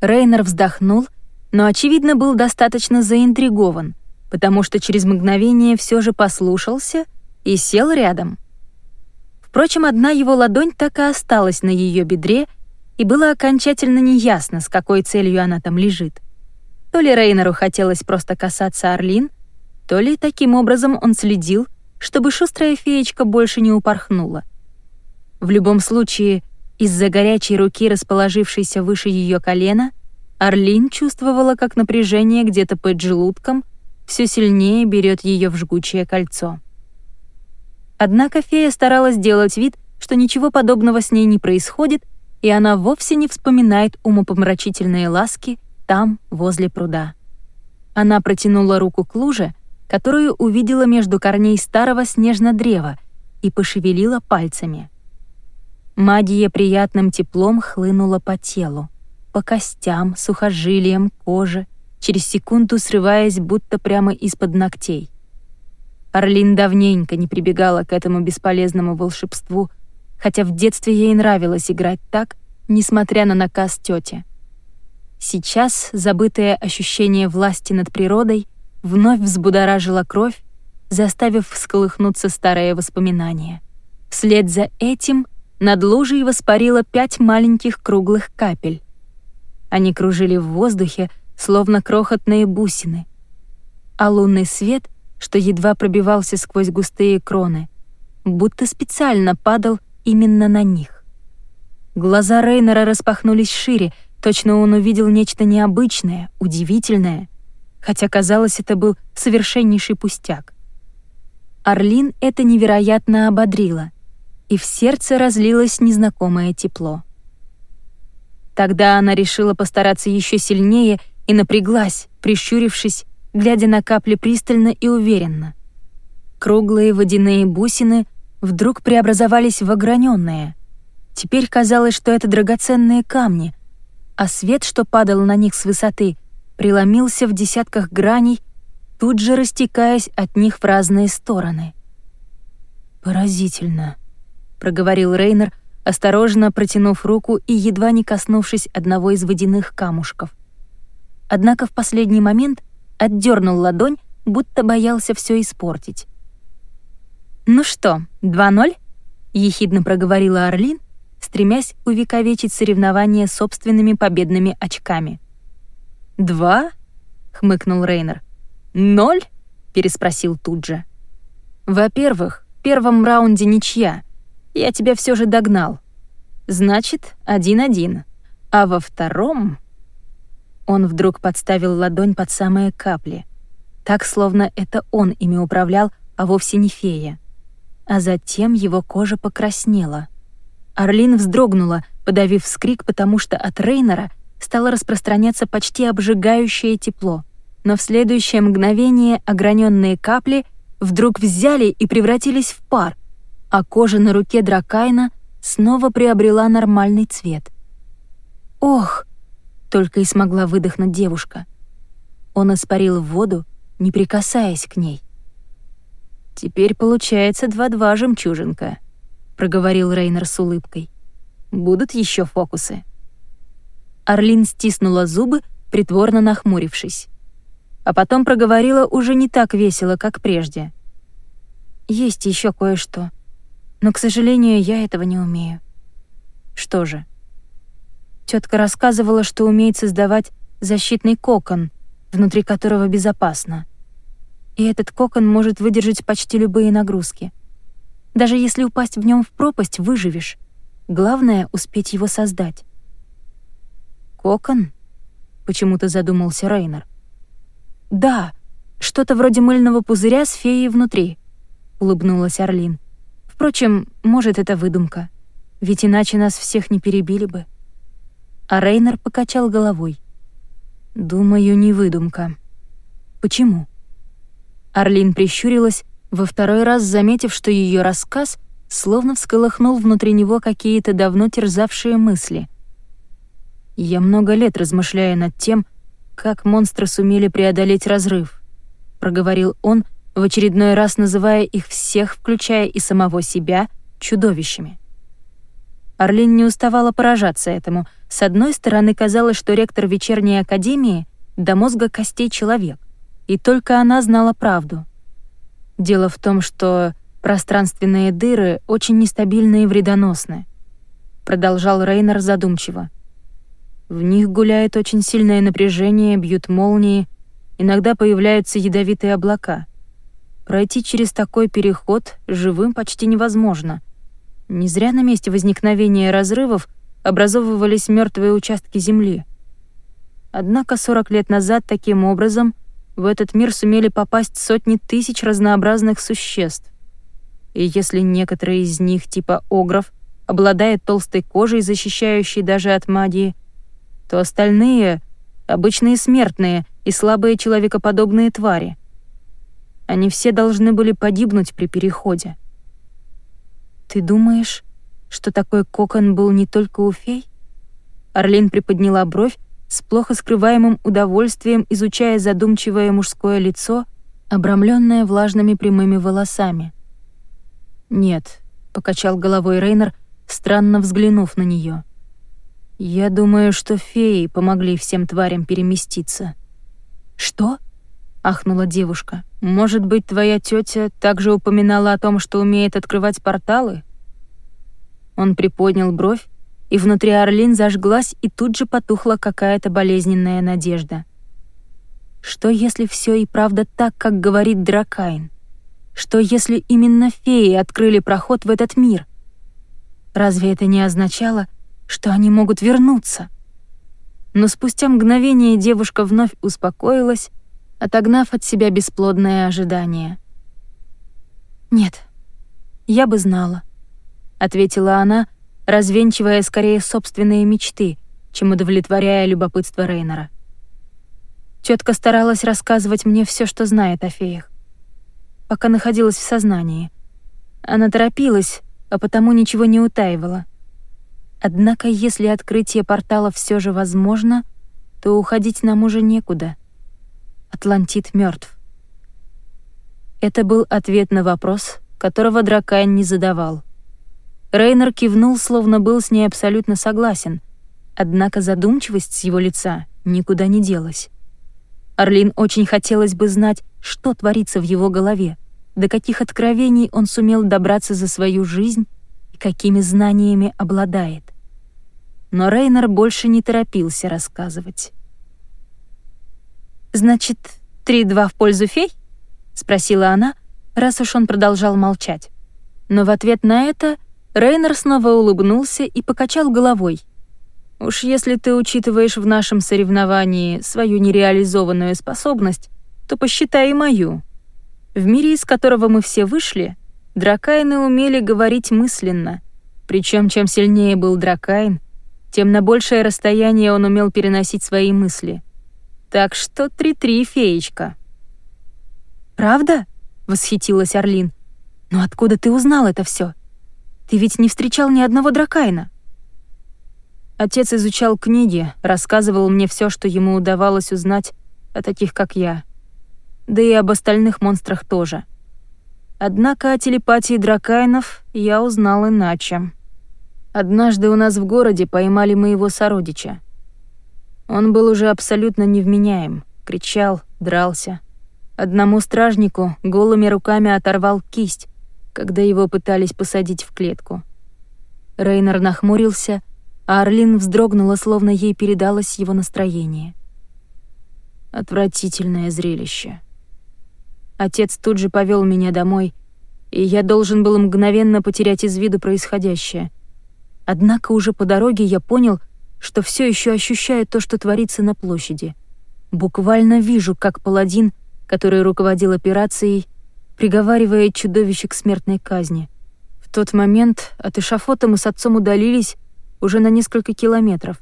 Рейнер вздохнул, но, очевидно, был достаточно заинтригован, потому что через мгновение все же послушался и сел рядом. Впрочем, одна его ладонь так и осталась на ее бедре, и было окончательно неясно, с какой целью она там лежит. То ли Рейнеру хотелось просто касаться Орлин, то ли таким образом он следил, чтобы шустрая феечка больше не упорхнула. В любом случае, из-за горячей руки, расположившейся выше ее колена, Орлин чувствовала, как напряжение где-то под желудком все сильнее берет ее в жгучее кольцо. Однако фея старалась делать вид, что ничего подобного с ней не происходит, и она вовсе не вспоминает умопомрачительные ласки там, возле пруда. Она протянула руку к луже, которую увидела между корней старого снежно-древа, и пошевелила пальцами. Магия приятным теплом хлынула по телу, по костям, сухожилиям, коже, через секунду срываясь будто прямо из-под ногтей. Орлин давненько не прибегала к этому бесполезному волшебству, хотя в детстве ей нравилось играть так, несмотря на наказ тети. Сейчас забытое ощущение власти над природой вновь взбудоражило кровь, заставив всколыхнуться старое воспоминание. Вслед за этим над лужей воспарило пять маленьких круглых капель. Они кружили в воздухе, словно крохотные бусины. А лунный свет — что едва пробивался сквозь густые кроны, будто специально падал именно на них. Глаза Рейнера распахнулись шире, точно он увидел нечто необычное, удивительное, хотя, казалось, это был совершеннейший пустяк. Орлин это невероятно ободрило, и в сердце разлилось незнакомое тепло. Тогда она решила постараться еще сильнее и напряглась, прищурившись глядя на капли пристально и уверенно. Круглые водяные бусины вдруг преобразовались в ограненные. Теперь казалось, что это драгоценные камни, а свет, что падал на них с высоты, преломился в десятках граней, тут же растекаясь от них в разные стороны. «Поразительно», — проговорил Рейнер, осторожно протянув руку и едва не коснувшись одного из водяных камушков. Однако в последний момент отдернул ладонь, будто боялся все испортить. «Ну что, 2-0?» — ехидно проговорила Орлин, стремясь увековечить соревнование собственными победными очками. «Два?» — хмыкнул Рейнер. «Ноль?» — переспросил тут же. «Во-первых, в первом раунде ничья. Я тебя все же догнал. Значит, один-один. А во втором...» Он вдруг подставил ладонь под самые капли. Так, словно это он ими управлял, а вовсе не фея. А затем его кожа покраснела. Орлин вздрогнула, подавив вскрик, потому что от Рейнера стало распространяться почти обжигающее тепло. Но в следующее мгновение ограненные капли вдруг взяли и превратились в пар, а кожа на руке Дракайна снова приобрела нормальный цвет. «Ох!» только и смогла выдохнуть девушка. Он испарил в воду, не прикасаясь к ней. «Теперь получается два-два, жемчужинка», — проговорил Рейнер с улыбкой. «Будут еще фокусы». Орлин стиснула зубы, притворно нахмурившись. А потом проговорила уже не так весело, как прежде. «Есть еще кое-что, но, к сожалению, я этого не умею». «Что же?» Тетка рассказывала, что умеет создавать защитный кокон, внутри которого безопасно. И этот кокон может выдержать почти любые нагрузки. Даже если упасть в нем в пропасть, выживешь. Главное — успеть его создать. «Кокон?» — почему-то задумался Рейнер. «Да, что-то вроде мыльного пузыря с феей внутри», — улыбнулась Орлин. «Впрочем, может, это выдумка. Ведь иначе нас всех не перебили бы» а Рейнер покачал головой. «Думаю, не выдумка». «Почему?» Орлин прищурилась, во второй раз заметив, что ее рассказ словно всколыхнул внутри него какие-то давно терзавшие мысли. «Я много лет размышляю над тем, как монстры сумели преодолеть разрыв», — проговорил он, в очередной раз называя их всех, включая и самого себя, чудовищами. Орлин не уставала поражаться этому. С одной стороны, казалось, что ректор вечерней академии до мозга костей человек, и только она знала правду. Дело в том, что пространственные дыры очень нестабильны и вредоносны. Продолжал Рейнер задумчиво. В них гуляет очень сильное напряжение, бьют молнии, иногда появляются ядовитые облака. Пройти через такой переход живым почти невозможно. Не зря на месте возникновения разрывов образовывались мертвые участки земли. Однако 40 лет назад таким образом в этот мир сумели попасть сотни тысяч разнообразных существ. И если некоторые из них, типа огров, обладают толстой кожей, защищающей даже от магии, то остальные — обычные смертные и слабые человекоподобные твари. Они все должны были погибнуть при переходе. «Ты думаешь, что такой кокон был не только у фей?» Орлин приподняла бровь, с плохо скрываемым удовольствием изучая задумчивое мужское лицо, обрамленное влажными прямыми волосами. «Нет», — покачал головой Рейнер, странно взглянув на нее. «Я думаю, что феи помогли всем тварям переместиться». «Что?» — ахнула девушка. «Может быть, твоя тетя также упоминала о том, что умеет открывать порталы?» Он приподнял бровь, и внутри Орлин зажглась и тут же потухла какая-то болезненная надежда. Что если все и правда так, как говорит Дракайн? Что если именно феи открыли проход в этот мир? Разве это не означало, что они могут вернуться? Но спустя мгновение девушка вновь успокоилась, отогнав от себя бесплодное ожидание. «Нет, я бы знала», — ответила она, развенчивая скорее собственные мечты, чем удовлетворяя любопытство Рейнера. Тетка старалась рассказывать мне все, что знает о феях, пока находилась в сознании. Она торопилась, а потому ничего не утаивала. Однако, если открытие портала все же возможно, то уходить нам уже некуда. Атлантит мертв. Это был ответ на вопрос, которого Дракайн не задавал. Рейнер кивнул, словно был с ней абсолютно согласен, однако задумчивость с его лица никуда не делась. Орлин очень хотелось бы знать, что творится в его голове, до каких откровений он сумел добраться за свою жизнь и какими знаниями обладает. Но Рейнер больше не торопился рассказывать. «Значит, три-два в пользу фей?» — спросила она, раз уж он продолжал молчать. Но в ответ на это Рейнер снова улыбнулся и покачал головой. «Уж если ты учитываешь в нашем соревновании свою нереализованную способность, то посчитай и мою. В мире, из которого мы все вышли, дракайны умели говорить мысленно. Причем чем сильнее был дракайн, тем на большее расстояние он умел переносить свои мысли. Так что три-три, феечка». «Правда?» — восхитилась Орлин. «Но откуда ты узнал это все? Ты ведь не встречал ни одного дракайна?» Отец изучал книги, рассказывал мне все, что ему удавалось узнать о таких, как я. Да и об остальных монстрах тоже. Однако о телепатии дракайнов я узнал иначе. Однажды у нас в городе поймали моего сородича. Он был уже абсолютно невменяем, кричал, дрался. Одному стражнику голыми руками оторвал кисть, когда его пытались посадить в клетку. Рейнер нахмурился, а Орлин вздрогнула, словно ей передалось его настроение. Отвратительное зрелище. Отец тут же повел меня домой, и я должен был мгновенно потерять из виду происходящее. Однако уже по дороге я понял, что все еще ощущаю то, что творится на площади. Буквально вижу, как паладин, который руководил операцией, приговаривая чудовище к смертной казни. В тот момент от эшафота мы с отцом удалились уже на несколько километров.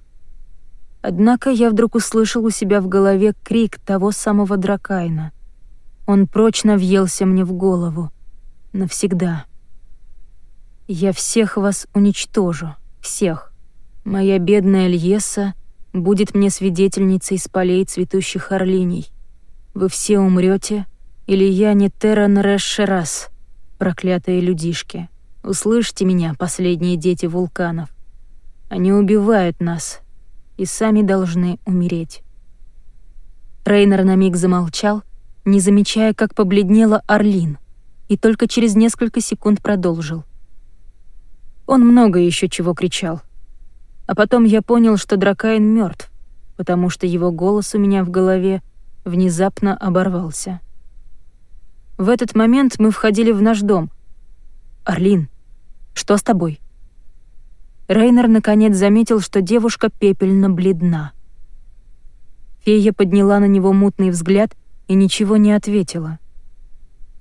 Однако я вдруг услышал у себя в голове крик того самого Дракайна. Он прочно въелся мне в голову. Навсегда. «Я всех вас уничтожу. Всех. Моя бедная Льеса будет мне свидетельницей с полей цветущих орлиней. Вы все умрете, или я не Терран Рэшерас, проклятые людишки. Услышьте меня, последние дети вулканов. Они убивают нас и сами должны умереть». Рейнер на миг замолчал, не замечая, как побледнела Орлин, и только через несколько секунд продолжил. Он много еще чего кричал. А потом я понял, что Дракайн мертв, потому что его голос у меня в голове внезапно оборвался. В этот момент мы входили в наш дом. «Орлин, что с тобой?» Рейнер наконец заметил, что девушка пепельно бледна. Фея подняла на него мутный взгляд и ничего не ответила.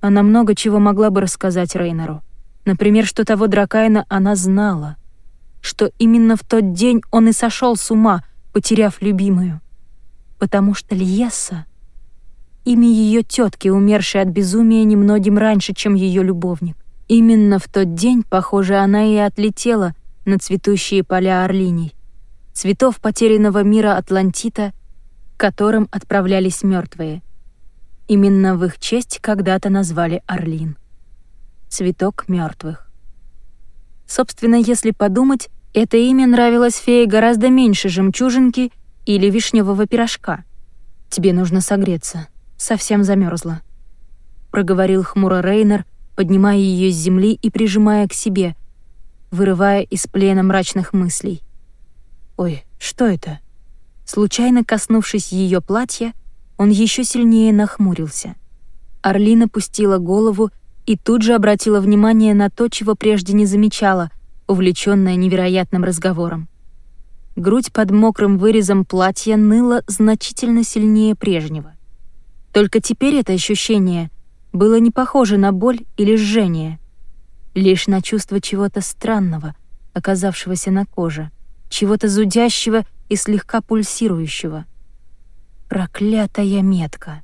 Она много чего могла бы рассказать Рейнеру. Например, что того Дракайна она знала. Что именно в тот день он и сошел с ума, потеряв любимую. Потому что Льесса — имя ее тетки, умершей от безумия немногим раньше, чем ее любовник. Именно в тот день, похоже, она и отлетела на цветущие поля орлиней, цветов потерянного мира Атлантита, к которым отправлялись мертвые. Именно в их честь когда-то назвали Орлин. Цветок мертвых. Собственно, если подумать, это имя нравилось фее гораздо меньше жемчужинки или вишневого пирожка. «Тебе нужно согреться. Совсем замерзла», — проговорил хмуро Рейнер, поднимая ее с земли и прижимая к себе, вырывая из плена мрачных мыслей. «Ой, что это?» Случайно коснувшись ее платья, он еще сильнее нахмурился. Орлина пустила голову и тут же обратила внимание на то, чего прежде не замечала — увлечённая невероятным разговором. Грудь под мокрым вырезом платья ныла значительно сильнее прежнего. Только теперь это ощущение было не похоже на боль или жжение, лишь на чувство чего-то странного, оказавшегося на коже, чего-то зудящего и слегка пульсирующего. Проклятая метка.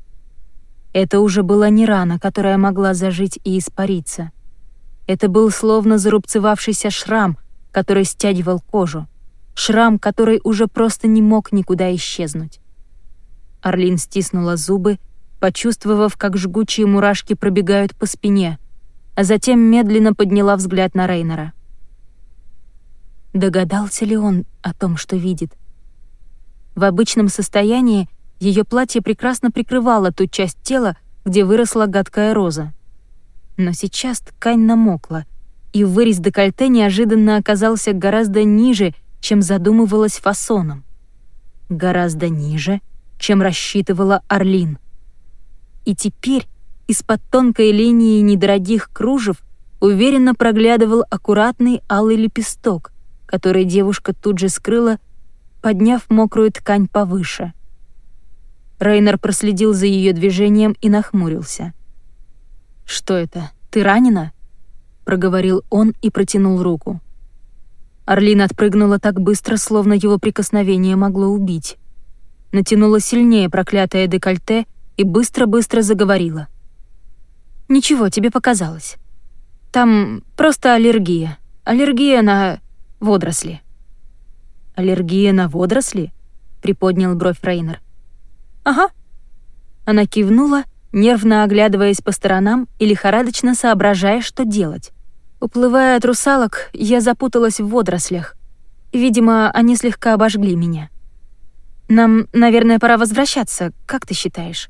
Это уже была не рана, которая могла зажить и испариться — это был словно зарубцевавшийся шрам, который стягивал кожу. Шрам, который уже просто не мог никуда исчезнуть. Орлин стиснула зубы, почувствовав, как жгучие мурашки пробегают по спине, а затем медленно подняла взгляд на Рейнера. Догадался ли он о том, что видит? В обычном состоянии ее платье прекрасно прикрывало ту часть тела, где выросла гадкая роза. Но сейчас ткань намокла, и вырез декольте неожиданно оказался гораздо ниже, чем задумывалась фасоном. Гораздо ниже, чем рассчитывала Орлин. И теперь из-под тонкой линии недорогих кружев уверенно проглядывал аккуратный алый лепесток, который девушка тут же скрыла, подняв мокрую ткань повыше. Рейнер проследил за ее движением и нахмурился. «Что это? Ты ранена?» — проговорил он и протянул руку. Орлин отпрыгнула так быстро, словно его прикосновение могло убить. Натянула сильнее проклятое декольте и быстро-быстро заговорила. «Ничего, тебе показалось. Там просто аллергия. Аллергия на водоросли». «Аллергия на водоросли?» — приподнял бровь Рейнер. «Ага». Она кивнула нервно оглядываясь по сторонам и лихорадочно соображая, что делать. Уплывая от русалок, я запуталась в водорослях. Видимо, они слегка обожгли меня. «Нам, наверное, пора возвращаться, как ты считаешь?»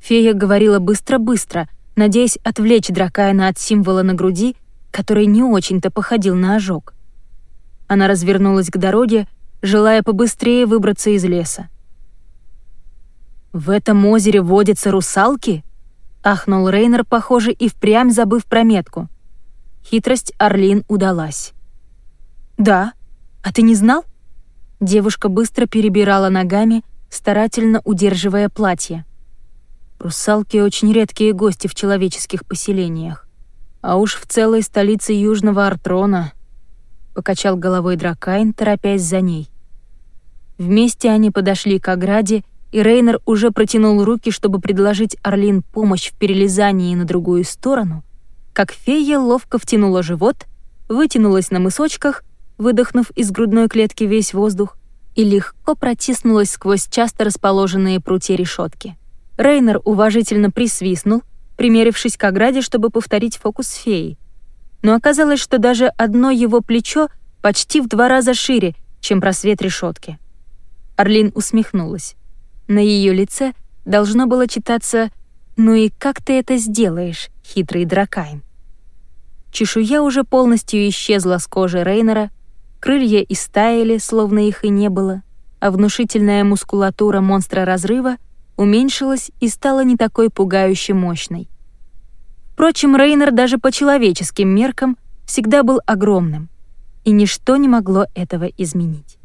Фея говорила быстро-быстро, надеясь отвлечь Дракайна от символа на груди, который не очень-то походил на ожог. Она развернулась к дороге, желая побыстрее выбраться из леса. «В этом озере водятся русалки?» — ахнул Рейнер, похоже, и впрямь забыв про метку. Хитрость Орлин удалась. «Да? А ты не знал?» Девушка быстро перебирала ногами, старательно удерживая платье. Русалки — очень редкие гости в человеческих поселениях. А уж в целой столице Южного Артрона — покачал головой Дракайн, торопясь за ней. Вместе они подошли к ограде и Рейнер уже протянул руки, чтобы предложить Орлин помощь в перелезании на другую сторону, как фея ловко втянула живот, вытянулась на мысочках, выдохнув из грудной клетки весь воздух, и легко протиснулась сквозь часто расположенные прутья решетки. Рейнер уважительно присвистнул, примерившись к ограде, чтобы повторить фокус феи. Но оказалось, что даже одно его плечо почти в два раза шире, чем просвет решетки. Орлин усмехнулась. На ее лице должно было читаться «Ну и как ты это сделаешь, хитрый дракайн?» Чешуя уже полностью исчезла с кожи Рейнера, крылья истаяли, словно их и не было, а внушительная мускулатура монстра разрыва уменьшилась и стала не такой пугающе мощной. Впрочем, Рейнер даже по человеческим меркам всегда был огромным, и ничто не могло этого изменить.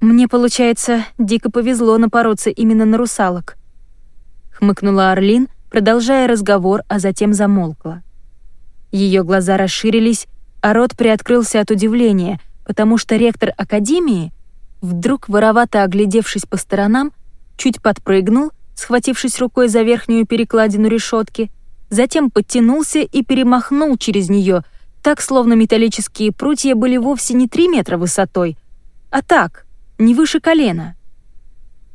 «Мне, получается, дико повезло напороться именно на русалок», — хмыкнула Орлин, продолжая разговор, а затем замолкла. Ее глаза расширились, а рот приоткрылся от удивления, потому что ректор Академии, вдруг воровато оглядевшись по сторонам, чуть подпрыгнул, схватившись рукой за верхнюю перекладину решетки, затем подтянулся и перемахнул через нее, так, словно металлические прутья были вовсе не три метра высотой, а так, не выше колена.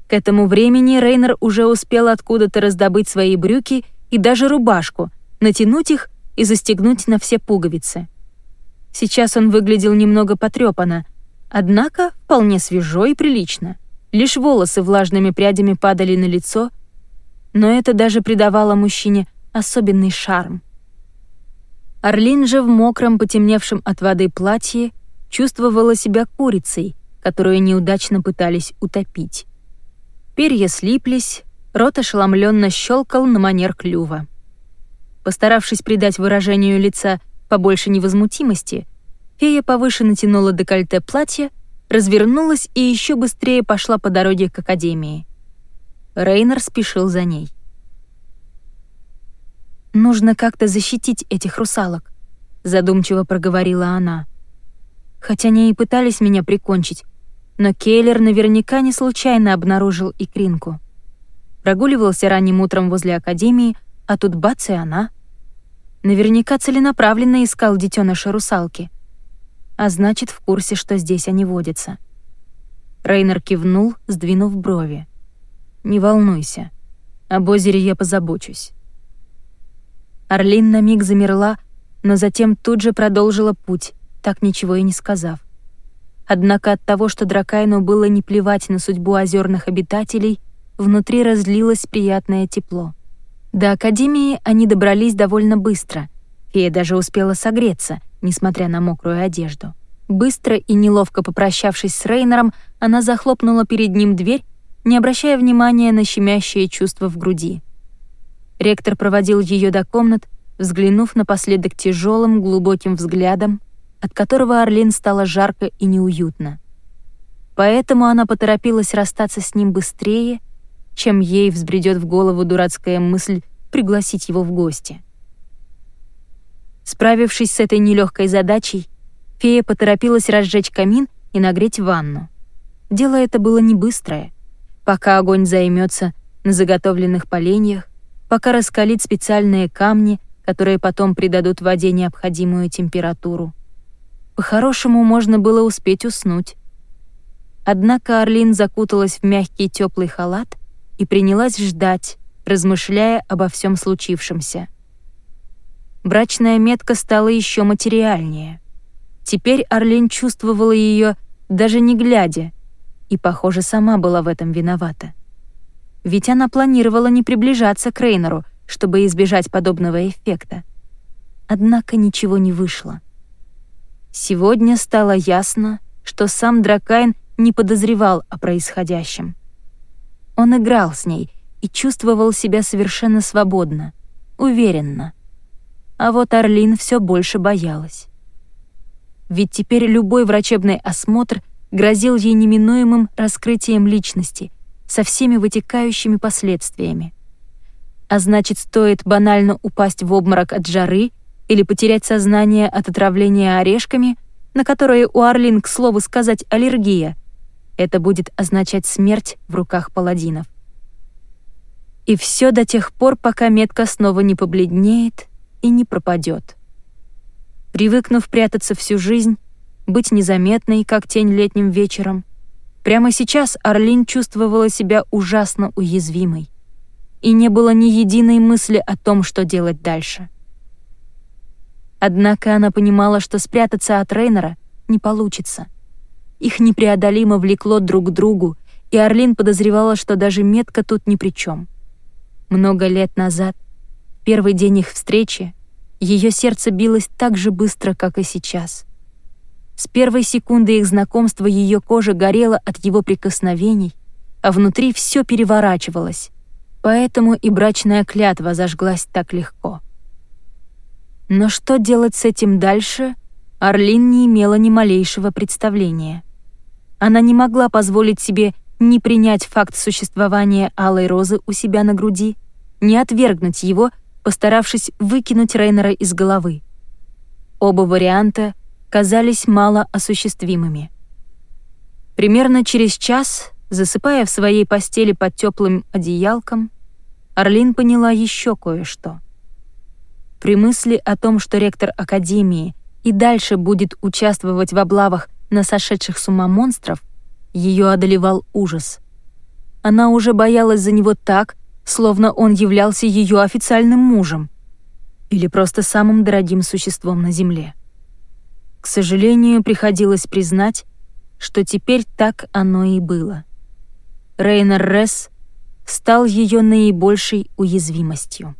К этому времени Рейнер уже успел откуда-то раздобыть свои брюки и даже рубашку, натянуть их и застегнуть на все пуговицы. Сейчас он выглядел немного потрепанно, однако вполне свежо и прилично. Лишь волосы влажными прядями падали на лицо, но это даже придавало мужчине особенный шарм. Орлин же в мокром, потемневшем от воды платье чувствовала себя курицей, которую неудачно пытались утопить. Перья слиплись, рот ошеломленно щелкал на манер клюва. Постаравшись придать выражению лица побольше невозмутимости, фея повыше натянула декольте платья развернулась и еще быстрее пошла по дороге к академии. Рейнер спешил за ней. «Нужно как-то защитить этих русалок», — задумчиво проговорила она. «Хотя они и пытались меня прикончить, но Кейлер наверняка не случайно обнаружил икринку. Прогуливался ранним утром возле академии, а тут бац и она. Наверняка целенаправленно искал детеныша русалки а значит, в курсе, что здесь они водятся. Рейнер кивнул, сдвинув брови. «Не волнуйся. Об озере я позабочусь». Орлин на миг замерла, но затем тут же продолжила путь, так ничего и не сказав. Однако от того, что Дракайну было не плевать на судьбу озерных обитателей, внутри разлилось приятное тепло. До Академии они добрались довольно быстро. Фея даже успела согреться — несмотря на мокрую одежду. Быстро и неловко попрощавшись с Рейнером, она захлопнула перед ним дверь, не обращая внимания на щемящее чувство в груди. Ректор проводил ее до комнат, взглянув напоследок тяжелым, глубоким взглядом, от которого Орлин стало жарко и неуютно. Поэтому она поторопилась расстаться с ним быстрее, чем ей взбредет в голову дурацкая мысль пригласить его в гости. Справившись с этой нелегкой задачей, фея поторопилась разжечь камин и нагреть ванну. Дело это было не быстрое. Пока огонь займется на заготовленных поленьях, пока раскалит специальные камни, которые потом придадут воде необходимую температуру. По-хорошему можно было успеть уснуть. Однако Орлин закуталась в мягкий теплый халат и принялась ждать, размышляя обо всем случившемся брачная метка стала еще материальнее. Теперь Орлин чувствовала ее даже не глядя, и, похоже, сама была в этом виновата. Ведь она планировала не приближаться к Рейнеру, чтобы избежать подобного эффекта. Однако ничего не вышло. Сегодня стало ясно, что сам Дракайн не подозревал о происходящем. Он играл с ней и чувствовал себя совершенно свободно, уверенно — а вот Орлин все больше боялась. Ведь теперь любой врачебный осмотр грозил ей неминуемым раскрытием личности со всеми вытекающими последствиями. А значит, стоит банально упасть в обморок от жары или потерять сознание от отравления орешками, на которые у Орлин, к слову сказать, аллергия, это будет означать смерть в руках паладинов. И все до тех пор, пока метка снова не побледнеет и не пропадет. Привыкнув прятаться всю жизнь, быть незаметной, как тень летним вечером, прямо сейчас Орлин чувствовала себя ужасно уязвимой. И не было ни единой мысли о том, что делать дальше. Однако она понимала, что спрятаться от Рейнера не получится. Их непреодолимо влекло друг к другу, и Орлин подозревала, что даже метка тут ни при чем. Много лет назад Первый день их встречи ее сердце билось так же быстро, как и сейчас. С первой секунды их знакомства ее кожа горела от его прикосновений, а внутри все переворачивалось. Поэтому и брачная клятва зажглась так легко. Но что делать с этим дальше, Орлин не имела ни малейшего представления. Она не могла позволить себе не принять факт существования алой розы у себя на груди, не отвергнуть его, постаравшись выкинуть Рейнера из головы. Оба варианта казались мало осуществимыми. Примерно через час, засыпая в своей постели под теплым одеялком, Орлин поняла еще кое-что. При мысли о том, что ректор Академии и дальше будет участвовать в облавах на сошедших с ума монстров, ее одолевал ужас. Она уже боялась за него так, словно он являлся ее официальным мужем или просто самым дорогим существом на Земле. К сожалению, приходилось признать, что теперь так оно и было. Рейнер Ресс стал ее наибольшей уязвимостью.